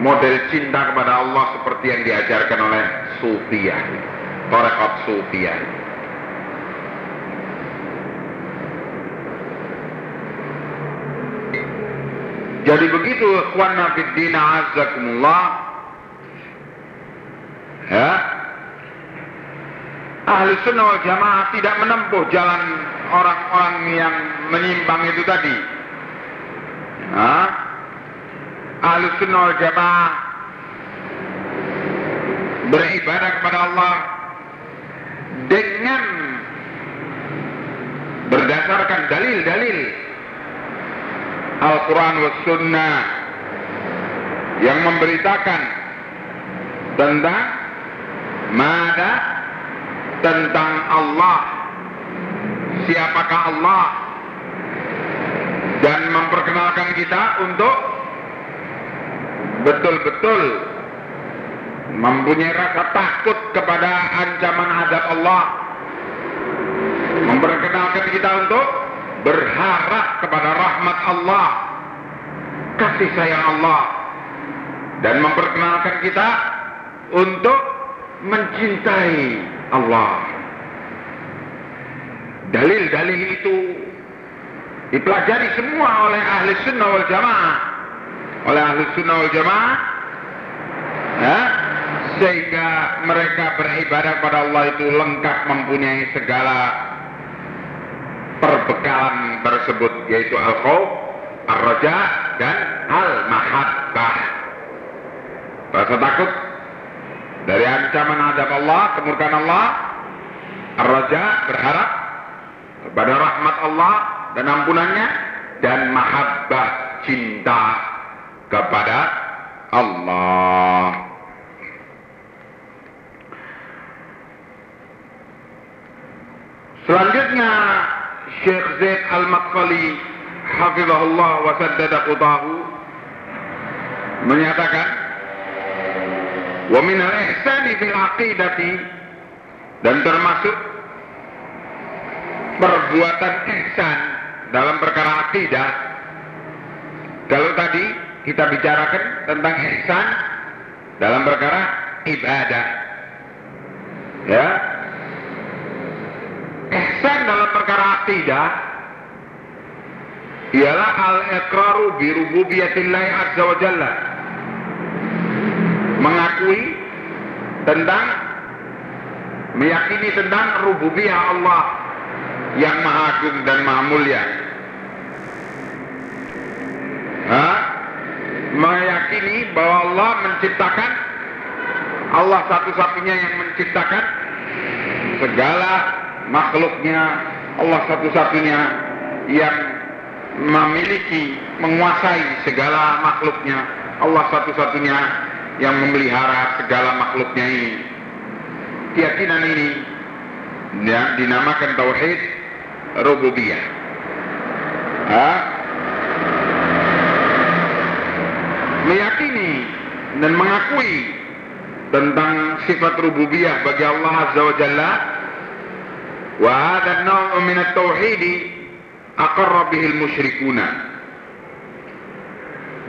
Model cinta kepada Allah seperti yang diajarkan oleh sufiyah tarekat sufiyah jadi begitu ikhwanna fiddin azakumullah ya. Ahli sunnah jamaah tidak menempuh jalan orang-orang yang menyimpang itu tadi. Hah? ahli sunnah wal jamaah beribadah kepada Allah dengan berdasarkan dalil-dalil Al-Quran wa Sunnah yang memberitakan tentang mana tentang Allah. Siapakah Allah? Dan memperkenalkan kita untuk betul-betul mempunyai rasa takut kepada ancaman adab Allah. Memperkenalkan kita untuk berharap kepada rahmat Allah kasih sayang Allah dan memperkenalkan kita untuk mencintai Allah. Dalil-dalil itu dipelajari semua oleh ahli sunnah wal jamaah. Oleh ahli sunnah wal jamaah ya, sehingga mereka beribadah kepada Allah itu lengkap mempunyai segala perbekalan tersebut yaitu al-khawf, ar-raja dan al-mahabbah. Rasa takut dari ancaman adab Allah, kemurkaan Allah, ar-raja berharap kepada rahmat Allah dan ampunannya dan mahabbah cinta kepada Allah. Selanjutnya Syekh Zaid Al-Maqali hafizahullah wa saddada qutahu menyatakan wa min al-ihsani fil aqidati dan termasuk perbuatan ihsan dalam perkara akidah Kalau tadi kita bicarakan tentang ihsan dalam perkara ibadah. Ya. Ihsan dalam perkara akidah ialah al-iqraru bi rububiyatillah azza wa jalla. Mengakui tentang meyakini tentang rububiyah Allah yang maha agung dan maha mulia. Ha? Meyakini bahwa Allah menciptakan Allah satu-satunya yang menciptakan segala makhluknya Allah satu-satunya yang memiliki menguasai segala makhluknya. Allah satu-satunya yang memelihara segala makhluknya ini. Keyakinan ini ya, dinamakan tauhid rububiyah. Ha? meyakini dan mengakui tentang sifat rububiyah bagi Allah Azza wa Jalla hadha an-naw' min at-tauhid aqarra bihi al-musyrikuna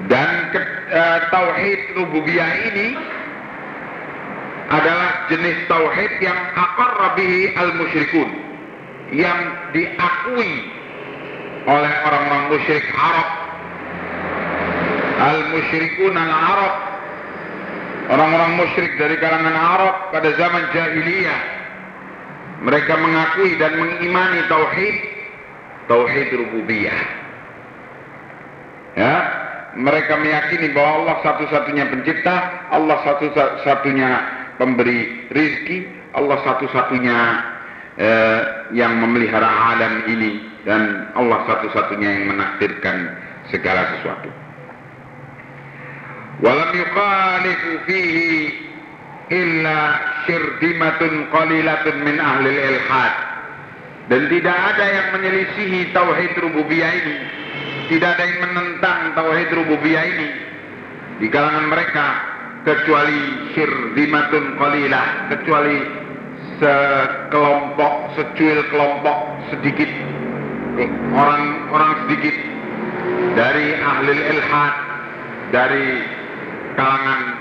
dan uh, tauhid rububiyah ini adalah jenis tauhid yang aqarra bihi al-musyrikun yang diakui oleh orang-orang musyrik Arab. Al-musyrikun al-Arab orang-orang musyrik dari kalangan Arab pada zaman jahiliyah mereka mengakui dan mengimani tauhid tauhid rububiyah. Ya mereka meyakini bahwa Allah satu-satunya pencipta Allah satu-satunya pemberi rizki Allah satu-satunya eh, yang memelihara alam ini dan Allah satu-satunya yang menakdirkan segala sesuatu. Walam yukhalifu fihi illa syirdimatun qalilatun min ahli ilhad. Dan tidak ada yang menyelisihi tauhid rububiyah ini. Tidak ada yang menentang tauhid rububiyah ini di kalangan mereka kecuali syirdimatun qalilah kecuali sekelompok secuil kelompok sedikit. Orang-orang sedikit. Dari ahli ilhad dari kalangan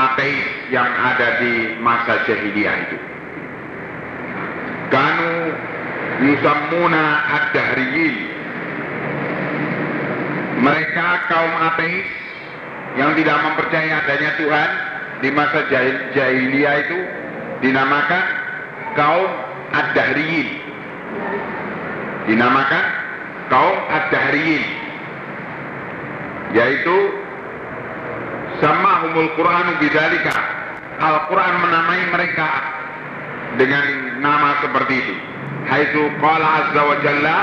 ateis yang ada di masa jahiliyah itu. Kanu yusammuna ad-dahriyin. Mereka kaum ateis yang tidak mempercayai adanya Tuhan di masa jahil jahiliyah itu dinamakan kaum ad-dahriyin. Dinamakan kaum ad-dahriyin. Yaitu sama umul Quran bidzalika. Al-Quran menamai mereka dengan nama seperti itu. Haitsu qala azza wa jalla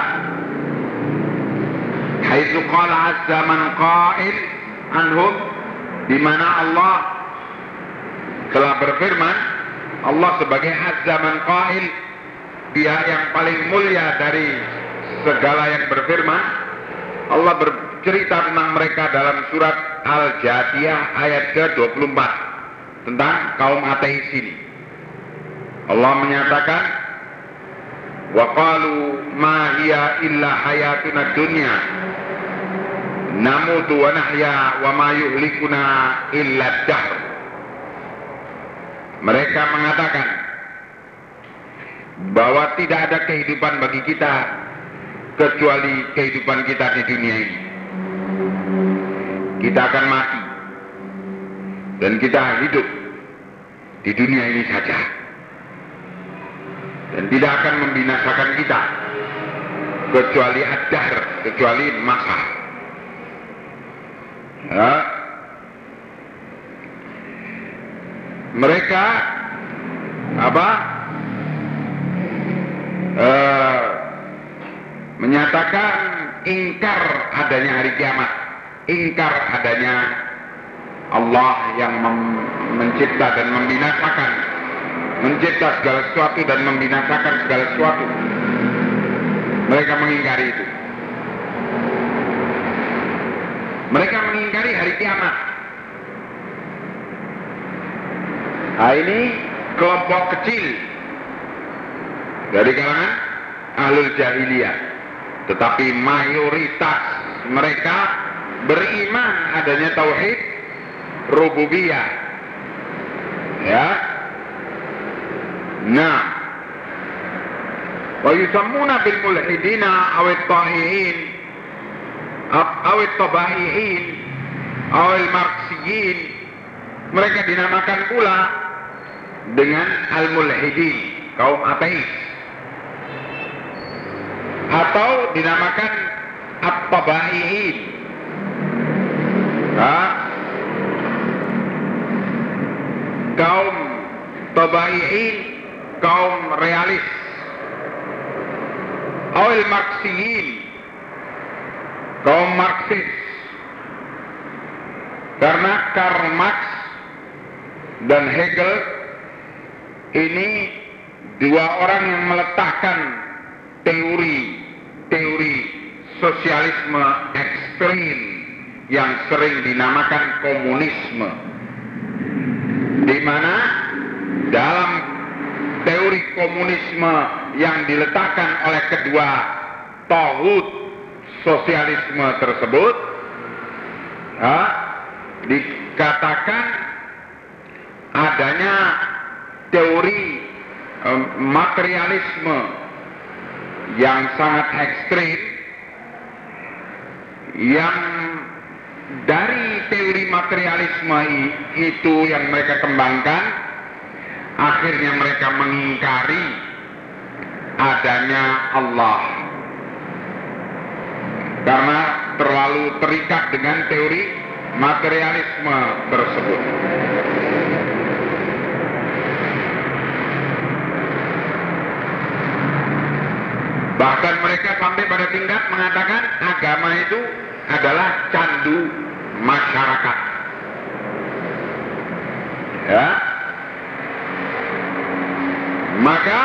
Haitsu qala azza man qail anhum di mana Allah telah berfirman Allah sebagai azza man qail dia yang paling mulia dari segala yang berfirman Allah bercerita tentang mereka dalam surat Al-Jatiyah ayat ke-24 tentang kaum ateis ini. Allah menyatakan wa qalu ma hiya illa hayatuna dunya namutu wa nahya wa ma yuhlikuna illa dahr. Mereka mengatakan bahwa tidak ada kehidupan bagi kita kecuali kehidupan kita di dunia ini. Kita akan mati dan kita hidup di dunia ini saja dan tidak akan membinasakan kita kecuali adar, kecuali masa. Ya. Mereka apa? Uh, menyatakan ingkar adanya hari kiamat, ingkar adanya Allah yang mencipta dan membinasakan, mencipta segala sesuatu dan membinasakan segala sesuatu. Mereka mengingkari itu. Mereka mengingkari hari kiamat. Nah ini kelompok kecil dari kalangan ahlul jahiliyah. Tetapi mayoritas mereka beriman adanya tauhid rububiyah. Ya. Nah, wa yusammuna bil mulhidina awit ta'iin awit tabaiin awil marksiyin. Mereka dinamakan pula dengan al-mulhidin kaum ateis atau dinamakan at-tabaiin. Nah, kaum tabaiin kaum realis. Awil marksiyin kaum marxis. Karena Karl Marx dan Hegel ini dua orang yang meletakkan teori-teori sosialisme ekstrim yang sering dinamakan komunisme. Di mana dalam teori komunisme yang diletakkan oleh kedua tohut sosialisme tersebut ya, dikatakan adanya teori um, materialisme yang sangat ekstrim yang dari teori materialisme itu yang mereka kembangkan akhirnya mereka mengingkari adanya Allah karena terlalu terikat dengan teori materialisme tersebut. Bahkan mereka sampai pada tingkat mengatakan agama itu adalah candu masyarakat. Ya. Maka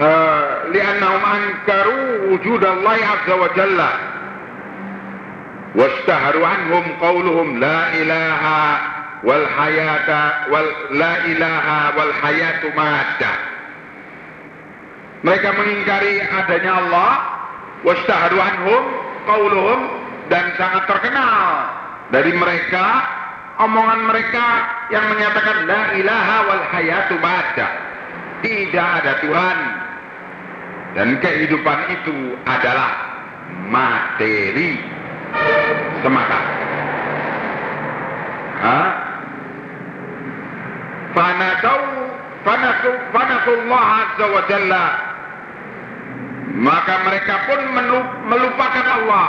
uh, li'annahum ankaru wujud Allah azza wa jalla wastaharu anhum qawluhum la ilaha wal hayata wal la ilaha wal hayatu maddah mereka mengingkari adanya Allah wastaharu anhum qawluhum dan sangat terkenal dari mereka omongan mereka yang menyatakan la ilaha wal hayatu maddah tidak ada Tuhan dan kehidupan itu adalah materi semata. Hah? Fanasau fanasu fanasullah azza wa jalla maka mereka pun melupakan Allah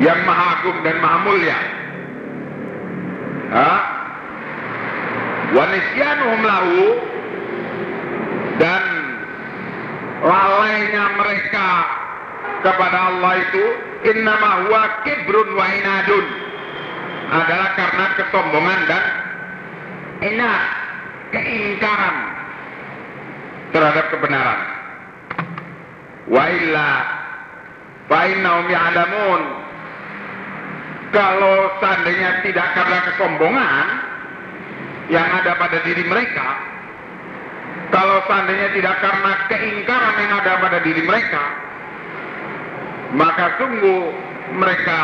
yang maha agung dan maha mulia. Hah? Wa nisyanuhum lahu dan lalainya mereka kepada Allah itu innama huwa kibrun wa inadun adalah karena kesombongan dan inat keingkaran terhadap kebenaran. Wa illa fa ya'lamun. Kalau seandainya tidak karena kesombongan yang ada pada diri mereka kalau seandainya tidak karena keingkaran yang ada pada diri mereka maka sungguh mereka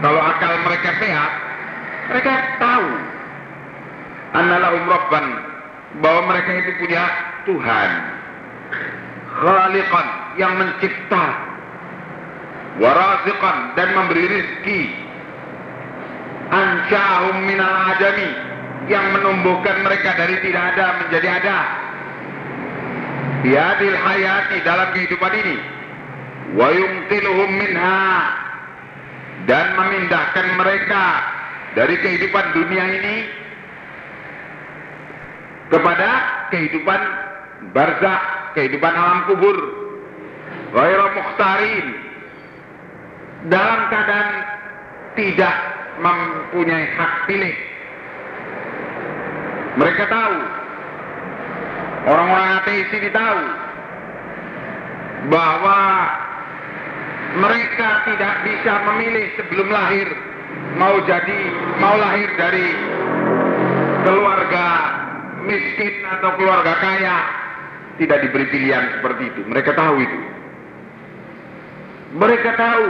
kalau akal mereka sehat mereka tahu annalahum rabban bahwa mereka itu punya Tuhan. Khaliqan yang mencipta. Waraziqan dan memberi rizki ansya'ahum minal adami yang menumbuhkan mereka dari tidak ada menjadi ada. Biadil hayati dalam kehidupan ini. Wa yumtiluhum minha dan memindahkan mereka dari kehidupan dunia ini kepada kehidupan barzakh, kehidupan alam kubur. Ghairu mukhtarin dalam keadaan tidak mempunyai hak pilih. Mereka tahu, orang-orang ateis ini tahu bahwa mereka tidak bisa memilih sebelum lahir mau jadi mau lahir dari keluarga miskin atau keluarga kaya tidak diberi pilihan seperti itu mereka tahu itu Mereka tahu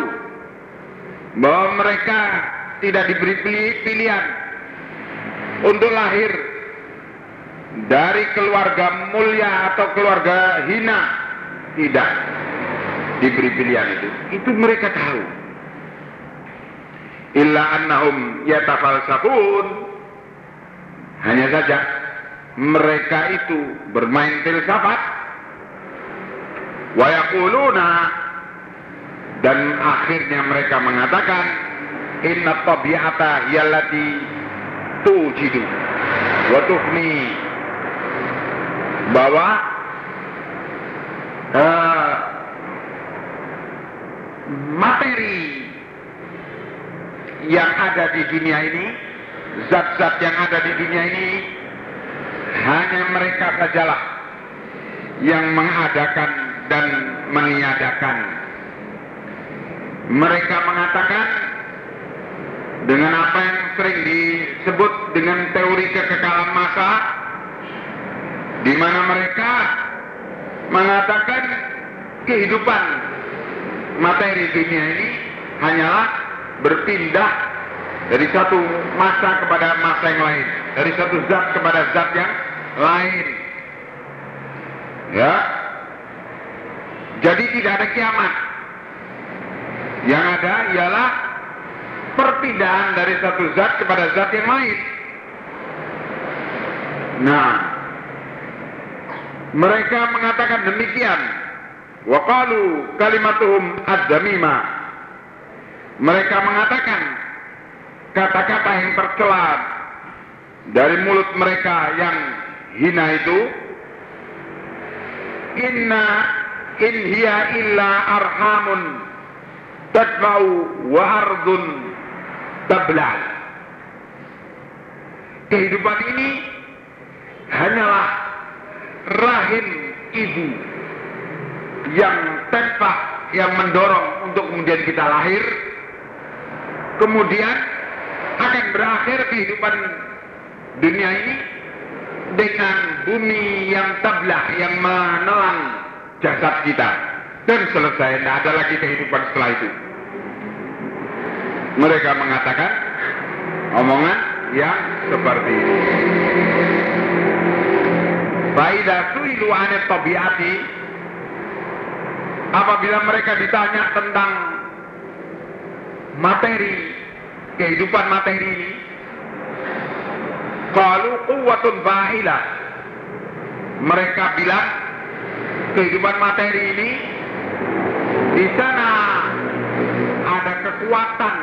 bahwa mereka tidak diberi pilihan untuk lahir dari keluarga mulia atau keluarga hina. Tidak diberi pilihan itu. Itu mereka tahu. Illa annahum yatafalsafun. Hanya saja mereka itu bermain filsafat. Wa yaquluna dan akhirnya mereka mengatakan inna tabi'ata yallati tujidu wa tufni bahwa uh, materi yang ada di dunia ini zat-zat yang ada di dunia ini hanya mereka sajalah yang mengadakan dan meniadakan. Mereka mengatakan dengan apa yang sering disebut dengan teori kekekalan masa di mana mereka mengatakan kehidupan materi dunia ini hanyalah berpindah dari satu masa kepada masa yang lain, dari satu zat kepada zat yang lain. Ya. Jadi tidak ada kiamat. Yang ada ialah perpindahan dari satu zat kepada zat yang lain. Nah, mereka mengatakan demikian. Waqalu kalimatuhum ad-damima. Mereka mengatakan kata-kata yang tercela dari mulut mereka yang hina itu Inna in hiya illa arhamun tadba'u wa ardun tablal. Kehidupan ini hanyalah rahim ibu yang tempat yang mendorong untuk kemudian kita lahir kemudian akan berakhir kehidupan dunia ini dengan bumi yang tablah yang menelan jasad kita. Dan selesai tidak ada lagi kehidupan setelah itu. Mereka mengatakan omongan yang seperti ini. Faida suilu anet tobiati. Apabila mereka ditanya tentang materi kehidupan materi ini kalau kuwatun bahila mereka bilang kehidupan materi ini di sana ada kekuatan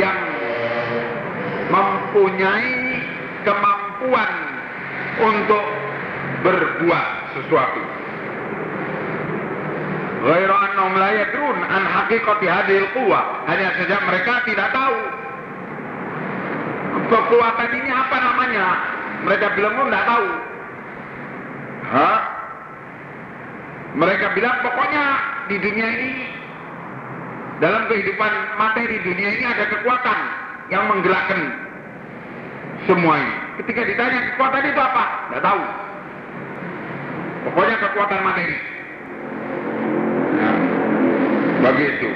yang mempunyai kemampuan untuk berbuat sesuatu. Ghairu annahum la yadrun an haqiqati hadhil quwwah. Hanya saja mereka tidak tahu kekuatan ini apa namanya. Mereka bilang pun tidak tahu. Hah? Mereka bilang pokoknya di dunia ini dalam kehidupan materi dunia ini ada kekuatan yang menggerakkan semua ini. Ketika ditanya kekuatan itu apa? Tidak tahu. Pokoknya kekuatan materi. Begitu.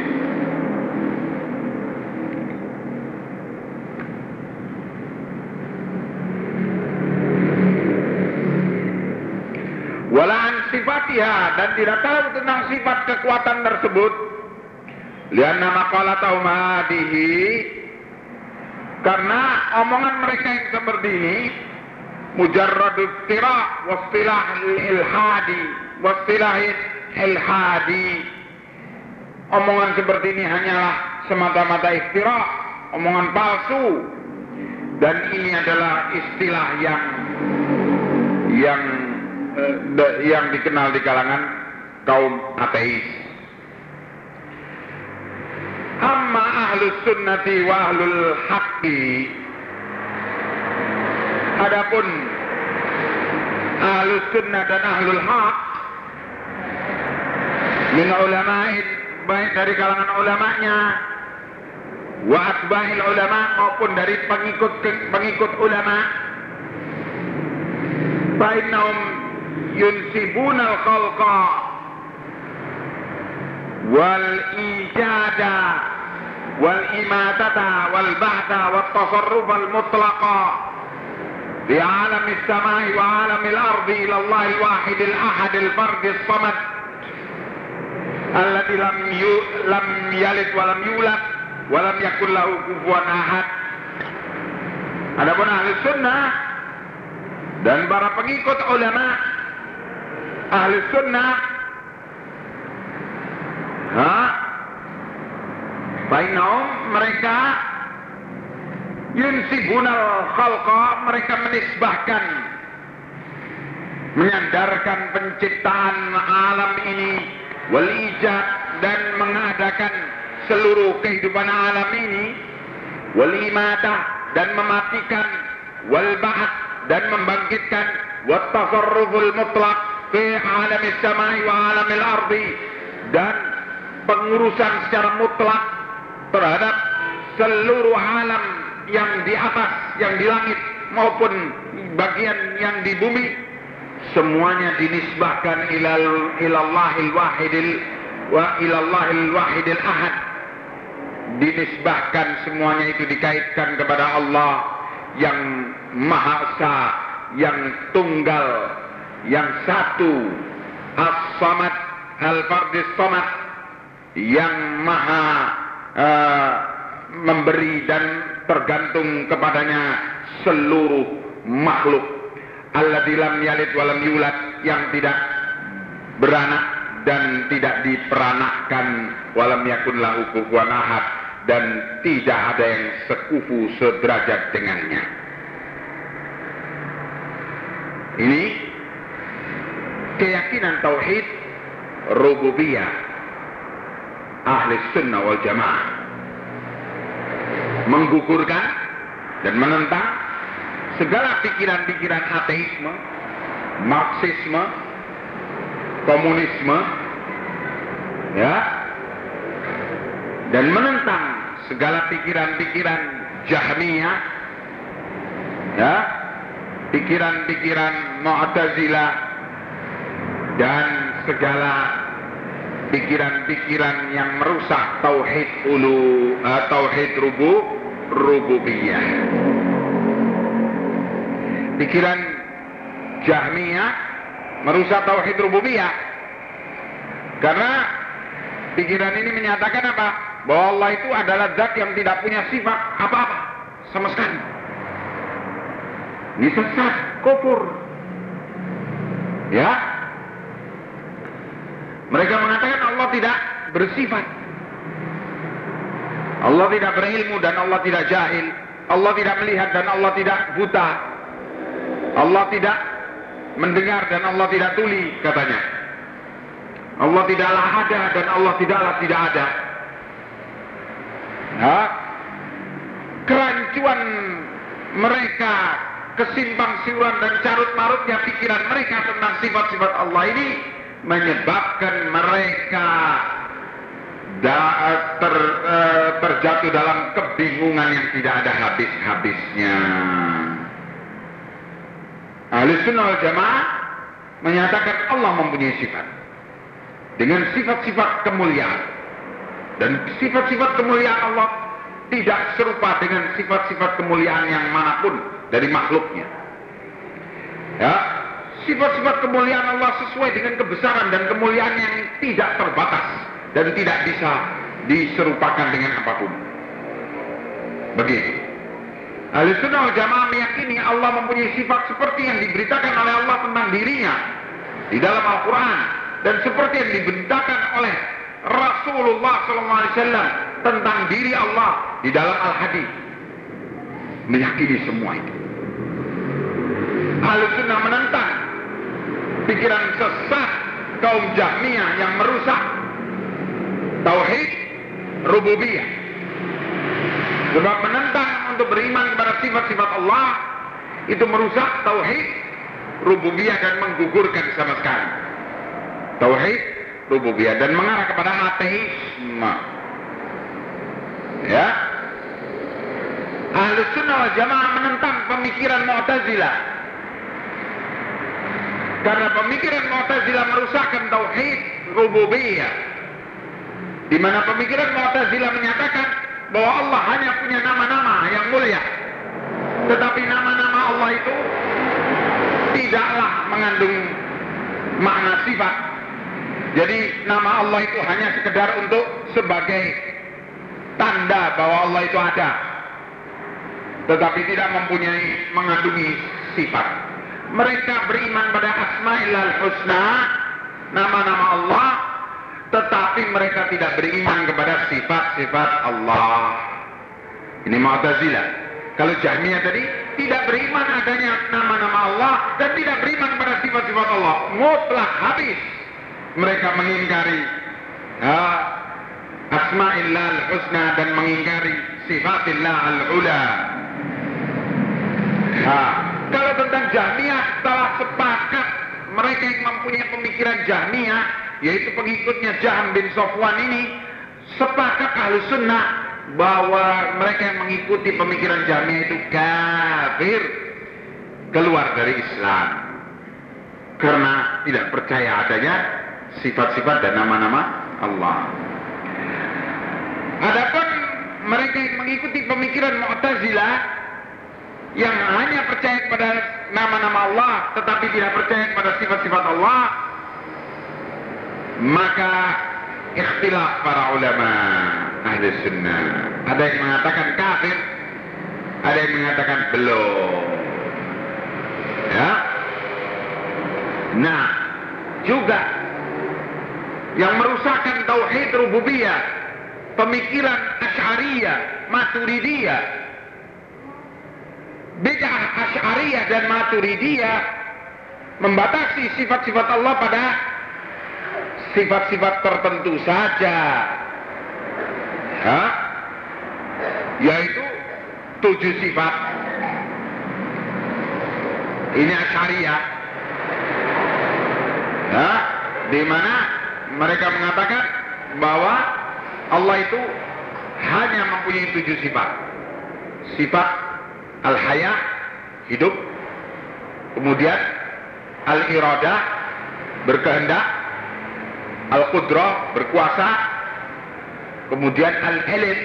Walaan sifatiha dan tidak tahu tentang sifat kekuatan tersebut. Lihat nama kala taumadihi karena omongan mereka yang seperti ini mujarradu tira wastilah ilhadi wastilah ilhadi omongan seperti ini hanyalah semata-mata istira omongan palsu. Dan ini adalah istilah yang yang eh, yang dikenal di kalangan kaum ateis. Amma ahlus sunnati wa ahlul haqqi. Adapun ahlus sunnah dan ahlul haq min ulama'in baik dari kalangan ulamanya wa atba'il ulama maupun dari pengikut pengikut ulama. Bainahum yunsibunal khalqa wal ijada wal imatata wal ba'da wat tasarruf al mutlaqa di alam samai wa alam al-ardi ila Allah al-wahid al-ahad al-fard alladhi lam yu, lam yalid wa lam yulad wa lam yakul lahu kufuwan ahad. Adapun ahli sunnah dan para pengikut ulama ahli sunnah ha? Bainahum mereka yunsibunal khalqa mereka menisbahkan menyandarkan penciptaan alam ini wal ijad dan mengadakan seluruh kehidupan alam ini wal imatah dan mematikan wal ba'at dan membangkitkan wat tasarruful mutlaq fi alam samai wa alam ardi dan pengurusan secara mutlak terhadap seluruh alam yang di atas, yang di langit maupun bagian yang di bumi semuanya dinisbahkan ilal ilallahil wahidil wa ilallahil wahidil ahad dinisbahkan semuanya itu dikaitkan kepada Allah yang Maha Esa, yang tunggal, yang satu, As-Samad, Al-Fardis Samad, yang Maha uh, memberi dan tergantung kepadanya seluruh makhluk. Allah lam yalid walam yulad yang tidak beranak dan tidak diperanakkan walam yakun lahu kufuwan ahad dan tidak ada yang sekufu sederajat dengannya. Ini keyakinan tauhid rububiyah ahli sunnah wal jamaah menggugurkan dan menentang segala pikiran-pikiran ateisme, marxisme, komunisme, ya, dan menentang segala pikiran-pikiran Jahmiyah ya pikiran-pikiran Mu'tazilah dan segala pikiran-pikiran yang merusak tauhid ulu uh, tauhid rubu rububiyah pikiran Jahmiyah merusak tauhid rububiyah karena pikiran ini menyatakan apa bahwa Allah itu adalah zat yang tidak punya sifat apa-apa sama sekali. Ini sesat, kufur. Ya. Mereka mengatakan Allah tidak bersifat. Allah tidak berilmu dan Allah tidak jahil. Allah tidak melihat dan Allah tidak buta. Allah tidak mendengar dan Allah tidak tuli katanya. Allah tidaklah ada dan Allah tidaklah tidak ada. Ya, kerancuan mereka, kesimpang siuran dan carut marutnya pikiran mereka tentang sifat-sifat Allah ini menyebabkan mereka da, ter, uh, terjatuh dalam kebingungan yang tidak ada habis-habisnya. Ahli sunnah wal jamaah menyatakan Allah mempunyai sifat dengan sifat-sifat kemuliaan dan sifat-sifat kemuliaan Allah tidak serupa dengan sifat-sifat kemuliaan yang mana pun dari makhluknya. Ya, sifat-sifat kemuliaan Allah sesuai dengan kebesaran dan kemuliaan yang tidak terbatas dan tidak bisa diserupakan dengan apa pun. Begitu. Ahli sunnah jamaah meyakini Allah mempunyai sifat seperti yang diberitakan oleh Allah tentang dirinya di dalam Al-Quran dan seperti yang diberitakan oleh Rasulullah SAW tentang diri Allah di dalam Al-Hadis. Meyakini semua itu. Ahlu sunnah menentang pikiran sesat kaum Jahmiyah yang merusak tauhid rububiyah. Sebab menentang untuk beriman kepada sifat-sifat Allah itu merusak tauhid rububiyah dan menggugurkan sama sekali. Tauhid rububiyah dan mengarah kepada ateisme. Ya. Ahli sunnah jamaah menentang pemikiran Mu'tazilah. Karena pemikiran Mu'tazilah merusakkan tauhid rububiyah. Di mana pemikiran Mu'tazilah menyatakan bahwa Allah hanya punya nama-nama yang mulia. Tetapi nama-nama Allah itu tidaklah mengandung makna sifat. Jadi nama Allah itu hanya sekedar untuk sebagai tanda bahwa Allah itu ada. Tetapi tidak mempunyai mengandungi sifat. Mereka beriman pada Asma'il husna nama-nama Allah tetapi mereka tidak beriman kepada sifat-sifat Allah. Ini Mu'tazilah. Kalau Jahmiyah tadi tidak beriman adanya nama-nama Allah dan tidak beriman pada sifat-sifat Allah. Mutlak habis. Mereka mengingkari ha, Asma'illah al-husna dan mengingkari sifatillah al-ula. Ha, kalau tentang Jahmiyah telah sepakat mereka yang mempunyai pemikiran Jahmiyah yaitu pengikutnya Jaham bin Sofwan ini sepakat ahlu sunnah bahwa mereka yang mengikuti pemikiran Jahmiyah itu kafir keluar dari Islam karena tidak percaya adanya sifat-sifat dan nama-nama Allah. Adapun mereka yang mengikuti pemikiran Mu'tazilah yang hanya percaya kepada nama-nama Allah tetapi tidak percaya kepada sifat-sifat Allah maka ikhtilaf para ulama ahli sunnah. Ada yang mengatakan kafir ada yang mengatakan belum. Ya. Nah juga yang merusakkan tauhid rububiyah pemikiran asyariyah maturidiyah bid'ah asyariyah dan maturidiyah membatasi sifat-sifat Allah pada sifat-sifat tertentu saja. Ya, yaitu tujuh sifat. Ini asyariah. Ya, di mana mereka mengatakan bahwa Allah itu hanya mempunyai tujuh sifat. Sifat al-haya, hidup. Kemudian al-iradah, berkehendak. Al-Qudrah berkuasa. Kemudian Al-Ilim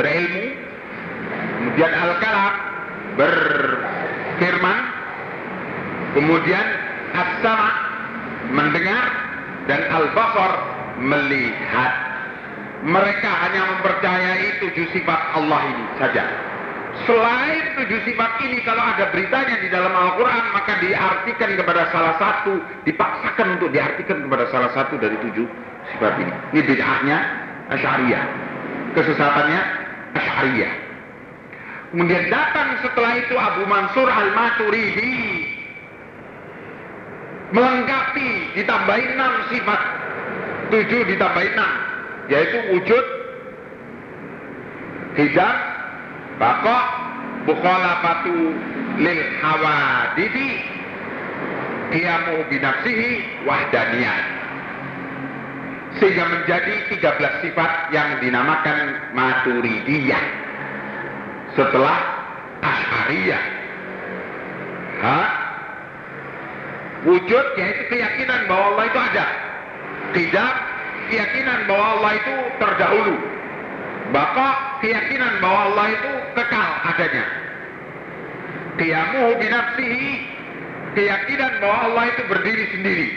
berilmu. Kemudian Al-Kalam berfirman. Kemudian As-Sama mendengar. Dan Al-Basar melihat. Mereka hanya mempercayai tujuh sifat Allah ini saja Selain tujuh sifat ini kalau ada beritanya di dalam Al-Quran maka diartikan kepada salah satu, dipaksakan untuk diartikan kepada salah satu dari tujuh sifat ini. Ini bid'ahnya Asy'ariyah. Kesesatannya Asy'ariyah. Kemudian datang setelah itu Abu Mansur Al-Maturidi melengkapi ditambahin enam sifat tujuh ditambahin enam yaitu wujud hijab Baqa mukhalafatu lil hawadithi qiyamu binafsihi wahdaniyah. Sehingga menjadi 13 sifat yang dinamakan maturidiyah. Setelah asyariyah. Ha? Wujud yaitu keyakinan bahwa Allah itu ada. Tidak keyakinan bahwa Allah itu terdahulu Bapak keyakinan bahwa Allah itu kekal adanya. Qiyamuhu binafsihi keyakinan bahwa Allah itu berdiri sendiri.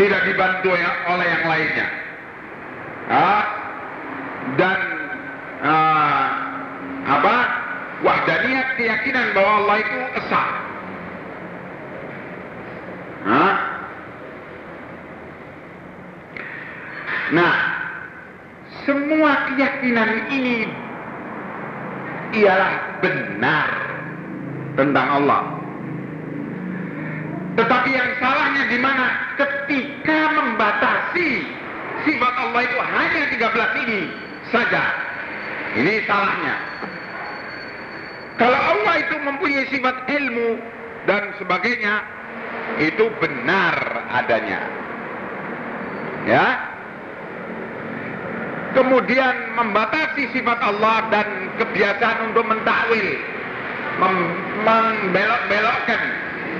Tidak dibantu ya, oleh yang lainnya. Ah, dan ah, apa? Wahdaniyat keyakinan bahwa Allah itu esa. Ah. Nah, semua keyakinan ini ialah benar tentang Allah. Tetapi yang salahnya di mana? Ketika membatasi sifat Allah itu hanya 13 ini saja. Ini salahnya. Kalau Allah itu mempunyai sifat ilmu dan sebagainya, itu benar adanya. Ya, kemudian membatasi sifat Allah dan kebiasaan untuk mentakwil membelok-belokkan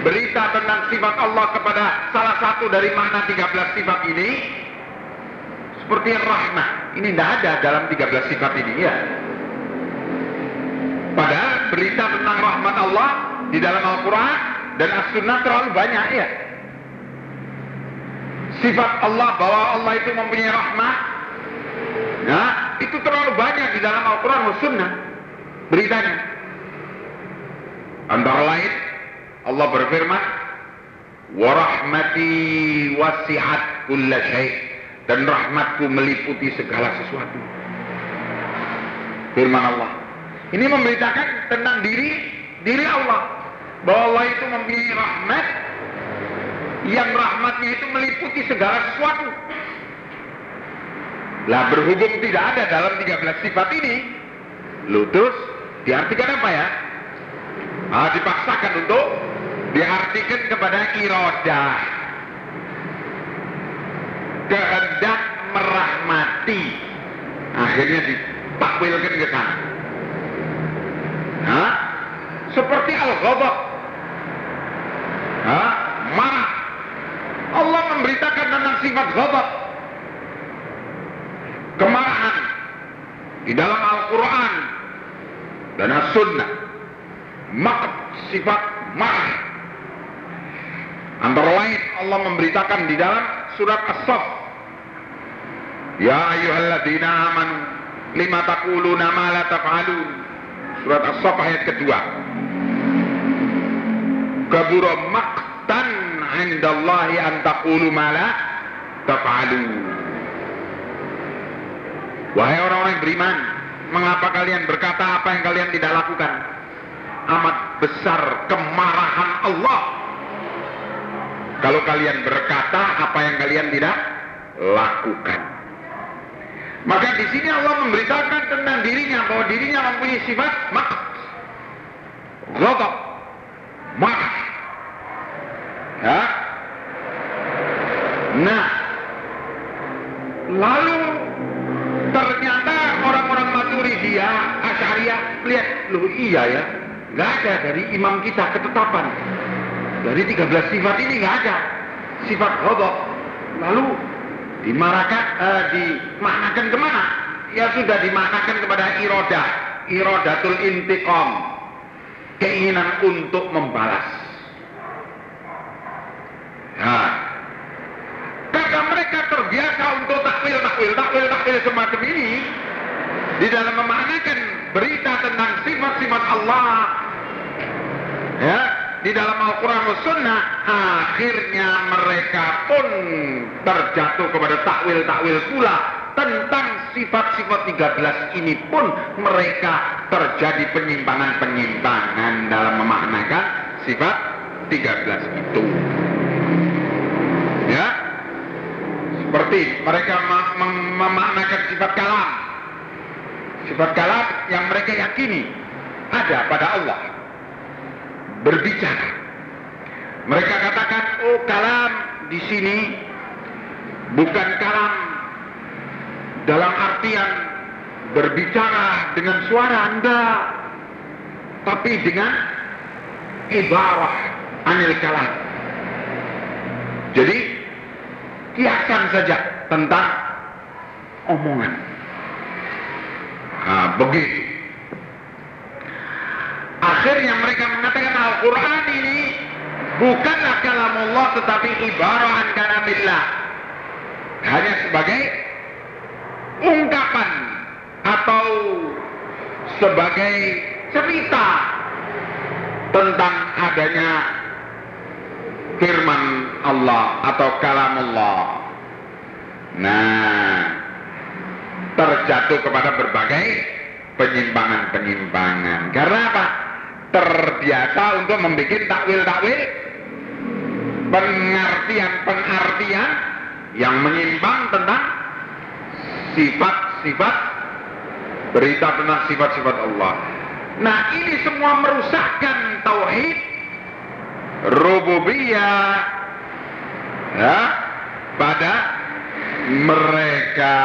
berita tentang sifat Allah kepada salah satu dari makna 13 sifat ini seperti rahmat. Ini tidak ada dalam 13 sifat ini ya. Padahal berita tentang rahmat Allah di dalam Al-Quran dan As-Sunnah terlalu banyak ya. Sifat Allah bahwa Allah itu mempunyai rahmat, ya, itu terlalu banyak di dalam Al-Quran dan Sunnah beritanya. Antara lain Allah berfirman, "Warahmati wasi'at kulla dan rahmatku meliputi segala sesuatu." Firman Allah. Ini memberitakan tentang diri diri Allah bahwa Allah itu mempunyai rahmat yang rahmatnya itu meliputi segala sesuatu. Lah berhubung tidak ada dalam 13 sifat ini, lutus diartikan apa ya? Ah, dipaksakan untuk diartikan kepada irodah. Kehendak merahmati. Akhirnya ditakwilkan ke sana. Hah? Seperti al-ghadab. Hah? Marah. Allah memberitakan tentang sifat ghadab. Kemarahan di dalam Al-Quran dan As-Sunnah. Mak sifat marah. Antara lain Allah memberitakan di dalam surat As-Saff. Ya ayyuhalladzina amanu lima taquluna ma la taf'alun. Surat As-Saff ayat kedua. Kabura maqtan 'indallahi an taqulu ma la taf'alun. Wahai orang-orang yang beriman, mengapa kalian berkata apa yang kalian tidak lakukan? Amat besar kemarahan Allah. Kalau kalian berkata apa yang kalian tidak lakukan. Maka di sini Allah memberitakan tentang dirinya bahwa dirinya mempunyai sifat mak, ghadab, marah. Ya. Nah, lalu ternyata orang-orang Maturidiyah, Asy'ariyah lihat, loh iya ya, nggak ada dari imam kita ketetapan. Dari 13 sifat ini nggak ada sifat ghadab. Lalu dimarahkan, eh, dimaknakan ke mana? Ya sudah dimaknakan kepada irodah, irodatul intiqam, keinginan untuk membalas. Nah, karena mereka terbiasa untuk takwil, takwil, takwil semacam ini di dalam memaknakan berita tentang sifat-sifat Allah. Ya di dalam Al-Quran dan Sunnah akhirnya mereka pun terjatuh kepada takwil-takwil pula tentang sifat-sifat 13 ini pun mereka terjadi penyimpangan-penyimpangan dalam memaknakan sifat 13 itu. Ya seperti mereka mem memaknakan sifat kalam sifat kalam yang mereka yakini ada pada Allah. Berbicara. Mereka katakan oh kalam di sini bukan kalam dalam artian berbicara dengan suara anda tapi dengan ibarah anil kalam. Jadi kiasan saja tentang omongan. Nah, begitu. Akhirnya mereka mengatakan Al-Quran ini bukanlah kalamullah tetapi ibarat kalamillah. Hanya sebagai ungkapan atau sebagai cerita tentang adanya firman Allah atau kalam Allah. Nah, terjatuh kepada berbagai penyimpangan-penyimpangan. Karena apa? Terbiasa untuk membuat takwil-takwil, pengertian-pengertian yang menyimpang tentang sifat-sifat berita tentang sifat-sifat Allah. Nah, ini semua merusakkan tauhid rububiyah ya pada mereka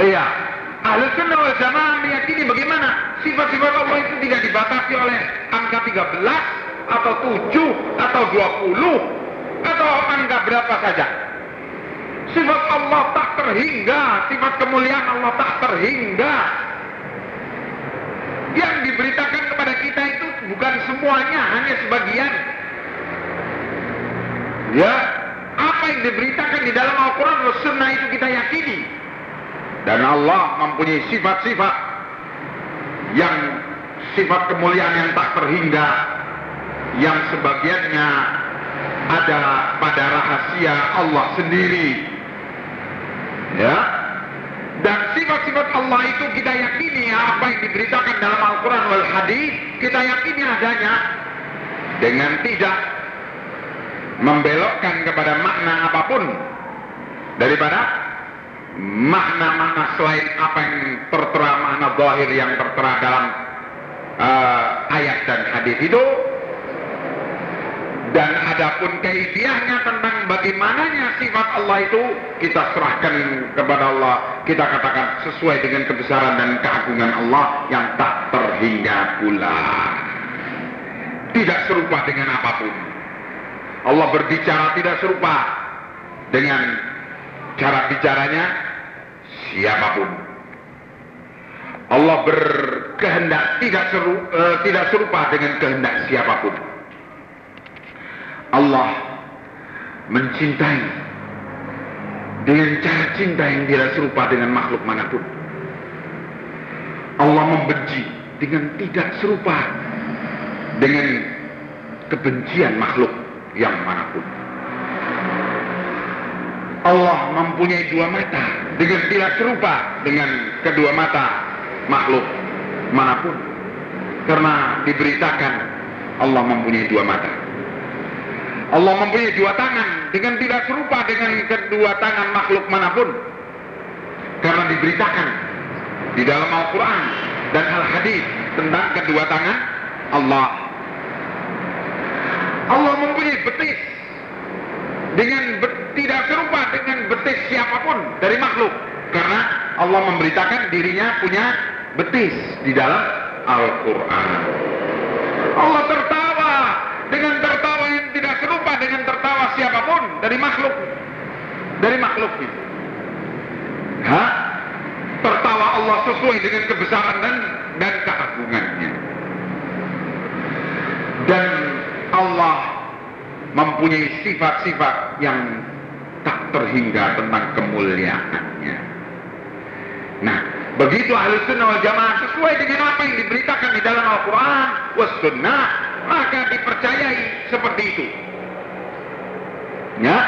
iya ahli sunnah wal jamaah meyakini bagaimana sifat-sifat Allah itu tidak dibatasi oleh angka 13 atau 7 atau 20 atau angka berapa saja Sifat Allah tak terhingga, sifat kemuliaan Allah tak terhingga. Yang diberitakan kepada kita itu bukan semuanya, hanya sebagian. Ya, apa yang diberitakan di dalam Al-Quran dan Sunnah itu kita yakini. Dan Allah mempunyai sifat-sifat yang sifat kemuliaan yang tak terhingga, yang sebagiannya ada pada rahasia Allah sendiri. Ya, dan sifat-sifat Allah itu kita yakini apa yang diberitakan dalam Al-Quran wal Hadis kita yakini adanya dengan tidak membelokkan kepada makna apa pun daripada makna-makna selain apa yang tertera makna zahir yang tertera dalam uh, ayat dan hadis itu. Dan adapun kaifiahnya tentang bagaimananya sifat Allah itu kita serahkan kepada Allah. Kita katakan sesuai dengan kebesaran dan keagungan Allah yang tak terhingga pula. Tidak serupa dengan apa pun Allah berbicara tidak serupa dengan cara bicaranya siapa pun. Allah berkehendak tidak seru, uh, tidak serupa dengan kehendak siapa pun. Allah mencintai dengan cara cinta yang tidak serupa dengan makhluk mana pun. Allah membenci dengan tidak serupa dengan kebencian makhluk yang mana pun. Allah mempunyai dua mata dengan tidak serupa dengan kedua mata makhluk mana pun. Karena diberitakan Allah mempunyai dua mata. Allah mempunyai dua tangan dengan tidak serupa dengan kedua tangan makhluk mana pun. Karena diberitakan di dalam Al-Quran dan Al-Hadis tentang kedua tangan Allah Allah mempunyai betis dengan bet, tidak serupa dengan betis siapa pun dari makhluk. Karena Allah memberitakan dirinya punya betis di dalam Al-Quran. Allah tertawa dengan tertawa yang tidak serupa dengan tertawa siapa pun dari makhluk. Dari makhluk itu Hah? tertawa Allah sesuai dengan kebesaran dan dan keagungannya. Dan Allah mempunyai sifat-sifat yang tak terhingga tentang kemuliaannya. Nah, begitu ahli sunnah wal jamaah sesuai dengan apa yang diberitakan di dalam Al-Quran sunnah, maka dipercayai seperti itu. Ya,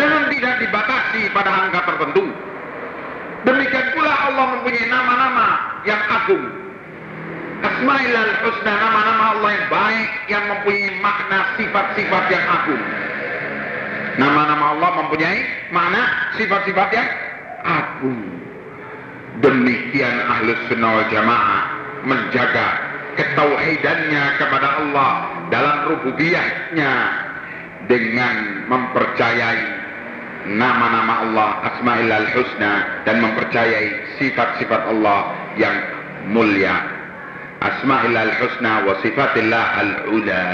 dengan tidak dibatasi pada angka tertentu. Demikian pula Allah mempunyai nama-nama yang agung Asmaul Husna nama-nama Allah yang baik yang mempunyai makna sifat-sifat yang agung. Nama-nama Allah mempunyai makna sifat-sifat yang agung. Demikian ahlus sunnah jamaah menjaga ketauhidannya kepada Allah dalam rububiyahnya dengan mempercayai nama-nama Allah Asmaul Husna dan mempercayai sifat-sifat Allah yang mulia asma'illah al-husna wa sifatillah al-ula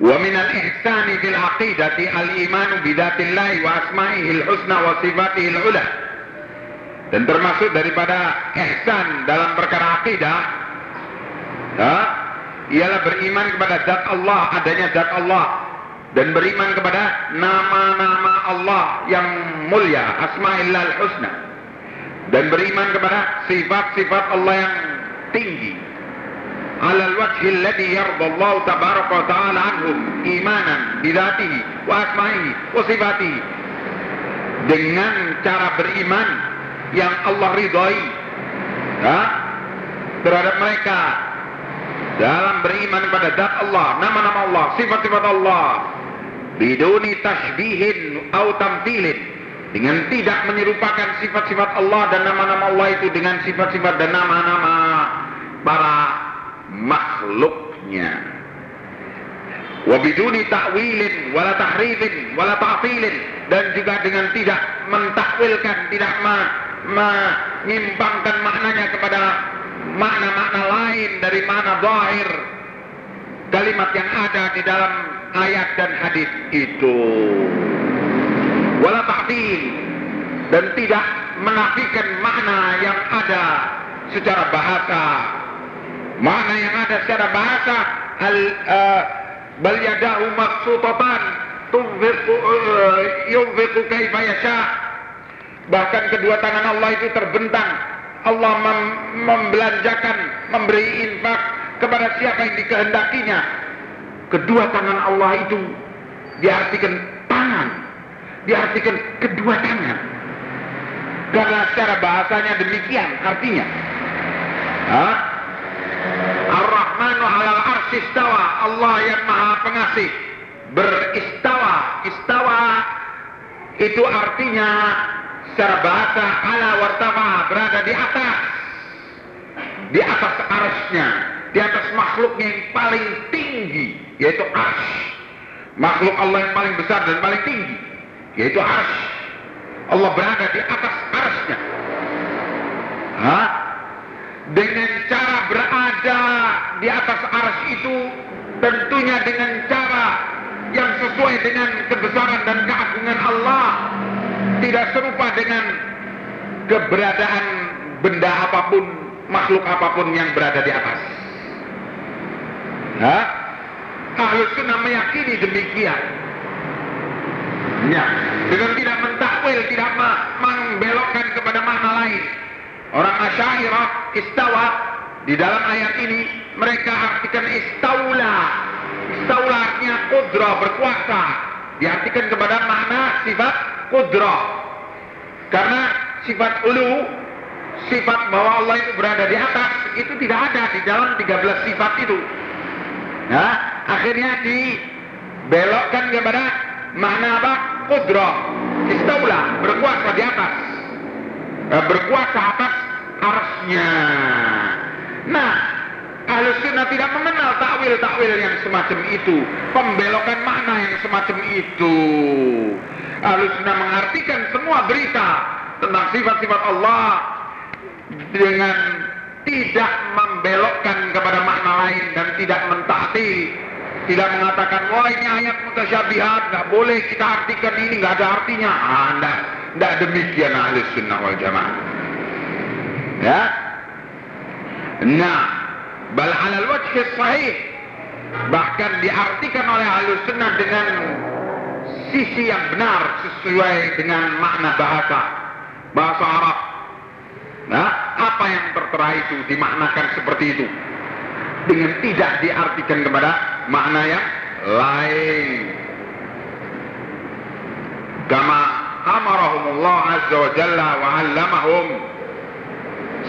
wa minal ihsani fil aqidati al-imanu bidatillahi wa asma'ihi al-husna wa sifatihi al-ula dan termasuk daripada ihsan dalam perkara aqidah. Ha? ialah beriman kepada zat Allah adanya zat Allah dan beriman kepada nama-nama Allah yang mulia asma'illah al-husna dan beriman kepada sifat-sifat Allah yang tinggi. Alal wajhi alladhi yardallahu tabaraka wa ta'ala anhum imanan bidatihi wa asma'ihi wa sifatihi. Dengan cara beriman yang Allah ridhoi ya, terhadap mereka. Dalam beriman kepada zat Allah nama-nama Allah sifat-sifat Allah. Biduni tashbihin atau tamthilin dengan tidak menyerupakan sifat-sifat Allah dan nama-nama Allah itu dengan sifat-sifat dan nama-nama para makhluknya. Wabiduni takwilin, wala tahrifin, wala ta'tilin dan juga dengan tidak mentakwilkan, tidak menyimpangkan maknanya kepada makna-makna lain dari makna zahir kalimat yang ada di dalam ayat dan hadis itu. Wala ta'til dan tidak menafikan makna yang ada secara bahasa. Makna yang ada secara bahasa al uh, bal yadahu maqsutatan tunfiqu uh, yunfiqu kaifa yasha. Bahkan kedua tangan Allah itu terbentang. Allah mem membelanjakan memberi infak kepada siapa yang dikehendakinya. Kedua tangan Allah itu diartikan tangan diartikan kedua tangan. Karena secara bahasanya demikian artinya. Ar-Rahmanu alal arsistawa Allah yang maha pengasih. Beristawa. Istawa. Itu artinya secara bahasa ala wartama berada di atas. Di atas arsnya di atas makhluknya yang paling tinggi yaitu ars makhluk Allah yang paling besar dan paling tinggi yaitu ars Allah berada di atas arsnya ha? dengan cara berada di atas ars itu tentunya dengan cara yang sesuai dengan kebesaran dan keagungan Allah tidak serupa dengan keberadaan benda apa pun makhluk apa pun yang berada di atas ha? Ahlus sunnah meyakini demikian ya, dengan tidak mentakwil tidak membelokkan kepada makna lain. Orang asyairah istawa. Di dalam ayat ini mereka artikan istaula. Istaula artinya kudra berkuasa. Diartikan kepada makna sifat kudra. Karena sifat ulu sifat bahwa Allah itu berada di atas itu tidak ada di dalam 13 sifat itu. Nah akhirnya dibelokkan kepada makna apa? Kudra istaula berkuasa di atas. Eh, berkuasa atas arsnya. Nah ahlu tidak mengenal takwil-takwil yang semacam itu. Pembelokan makna yang semacam itu. Ahlu mengartikan semua berita tentang sifat-sifat Allah dengan tidak membelokkan kepada makna lain dan tidak mentahti tidak mengatakan wah ini ayat mutasyabihat nggak boleh kita artikan ini nggak ada artinya. Ah, enggak, enggak demikian ahli sunnah wal jamaah. Ya. Nah bal alal sahih. Bahkan diartikan oleh ahli sunnah dengan sisi yang benar sesuai dengan makna bahasa. Bahasa Arab. Nah apa yang tertera itu dimaknakan seperti itu dengan tidak diartikan kepada makna yang lain. Kama amarahumullah azza wa jalla wa 'allamahum.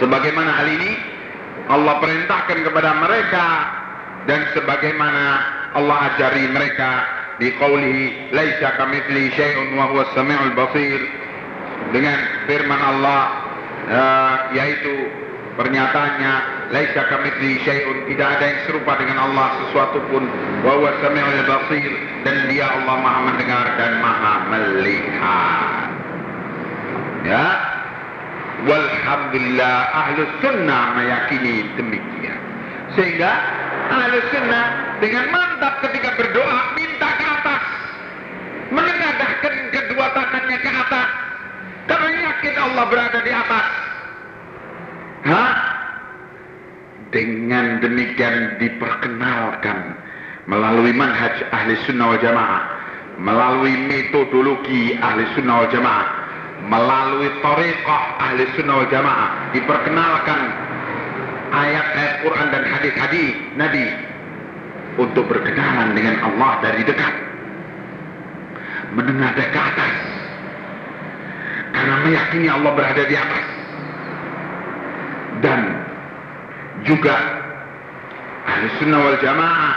Sebagaimana hal ini Allah perintahkan kepada mereka dan sebagaimana Allah ajari mereka di qaulihi laisa kamitsli syai'un wa huwas samiul basir dengan firman Allah uh, yaitu pernyataannya laisa kamitsli syai'un. Tidak ada yang serupa dengan Allah sesuatu pun. Wa huwa samiul basir. Dan dia Allah Maha mendengar dan Maha melihat. Ya. Walhamdulillah ahlu sunnah meyakini demikian. Sehingga ahlu sunnah dengan mantap ketika berdoa minta ke atas. Menengadahkan kedua tangannya ke atas. Karena yakin Allah berada di atas. Hah? Dengan demikian diperkenalkan melalui manhaj ahli sunnah wal jamaah, melalui metodologi ahli sunnah wal jamaah, melalui tariqah ahli sunnah wal jamaah, diperkenalkan ayat-ayat Quran dan hadis-hadis Nabi untuk berkenalan dengan Allah dari dekat, mendengar dari ke atas, karena meyakini Allah berada di atas. Dan juga ahli sunnah wal jamaah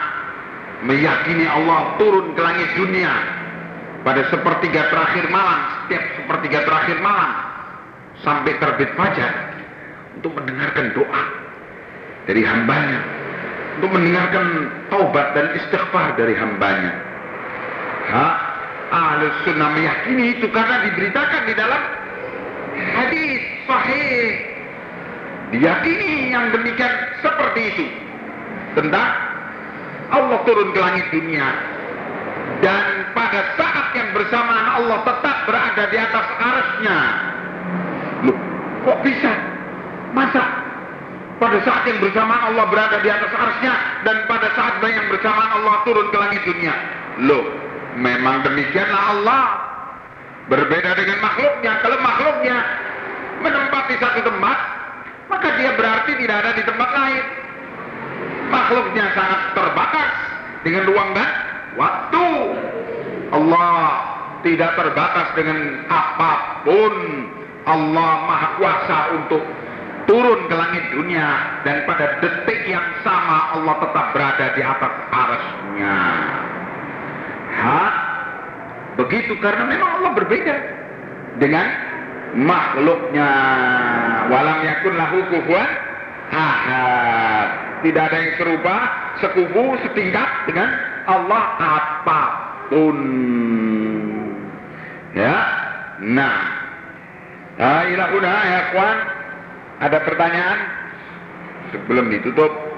meyakini Allah turun ke langit dunia pada sepertiga terakhir malam setiap sepertiga terakhir malam sampai terbit fajar untuk mendengarkan doa dari hambanya untuk mendengarkan taubat dan istighfar dari hambanya ha? ahli sunnah meyakini itu karena diberitakan di dalam hadis sahih diyakini yang demikian seperti itu tentang Allah turun ke langit dunia dan pada saat yang bersamaan Allah tetap berada di atas arasnya. Loh, kok bisa? Masa pada saat yang bersamaan Allah berada di atas arsnya dan pada saat yang bersamaan Allah turun ke langit dunia. Loh, memang demikianlah Allah. Berbeda dengan makhluknya. Kalau makhluknya menempati satu tempat, maka dia berarti tidak ada di tempat lain. Makhluknya sangat terbatas dengan ruang dan waktu. Allah tidak terbatas dengan apa pun. Allah maha kuasa untuk turun ke langit dunia dan pada detik yang sama Allah tetap berada di atas arasnya. Hak begitu karena memang Allah berbeda dengan makhluknya. Walam yakun lahu kufuwan ahad. Tidak ada yang serupa, sekufu, setingkat dengan Allah apa pun. Ya. Nah. La ilaha ya kawan. Ada pertanyaan? Sebelum ditutup.